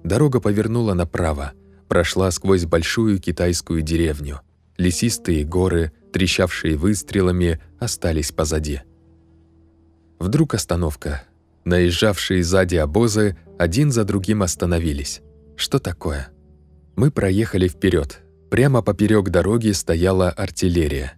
Дорога повернула направо, прошла сквозь большую китайскую деревню. Лесистые горы, трещавшие выстрелами, остались позади. Вдруг остановка. Наезжавшие сзади обозы один за другим остановились. Что такое? Мы проехали вперед. Прямо поперек дороги стояла артиллерия.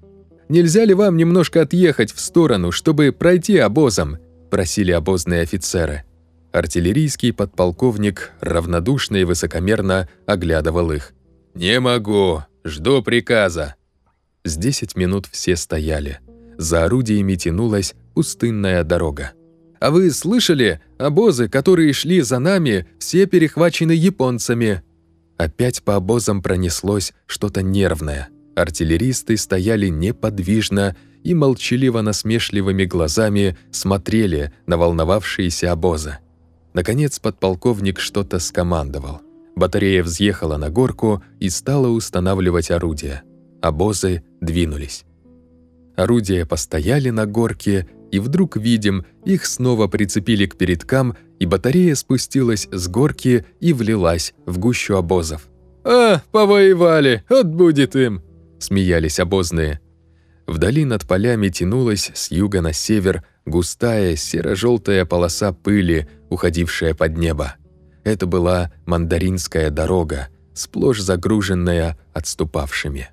«Нельзя ли вам немножко отъехать в сторону, чтобы пройти обозом?» – просили обозные офицеры. Артиллерийский подполковник равнодушно и высокомерно оглядывал их. «Не могу, жду приказа». С десять минут все стояли. За орудиями тянулась пустынная дорога. А вы слышали? Обозы, которые шли за нами, все перехвачены японцами». Опять по обозам пронеслось что-то нервное. Артиллеристы стояли неподвижно и молчаливо-насмешливыми глазами смотрели на волновавшиеся обозы. Наконец подполковник что-то скомандовал. Батарея взъехала на горку и стала устанавливать орудия. Обозы двинулись. Орудия постояли на горке и вдруг видим, их снова прицепили к передкам, и батарея спустилась с горки и влилась в гущу обозов. «А, повоевали, отбудет им!» – смеялись обозные. Вдали над полями тянулась с юга на север густая серо-желтая полоса пыли, уходившая под небо. Это была мандаринская дорога, сплошь загруженная отступавшими.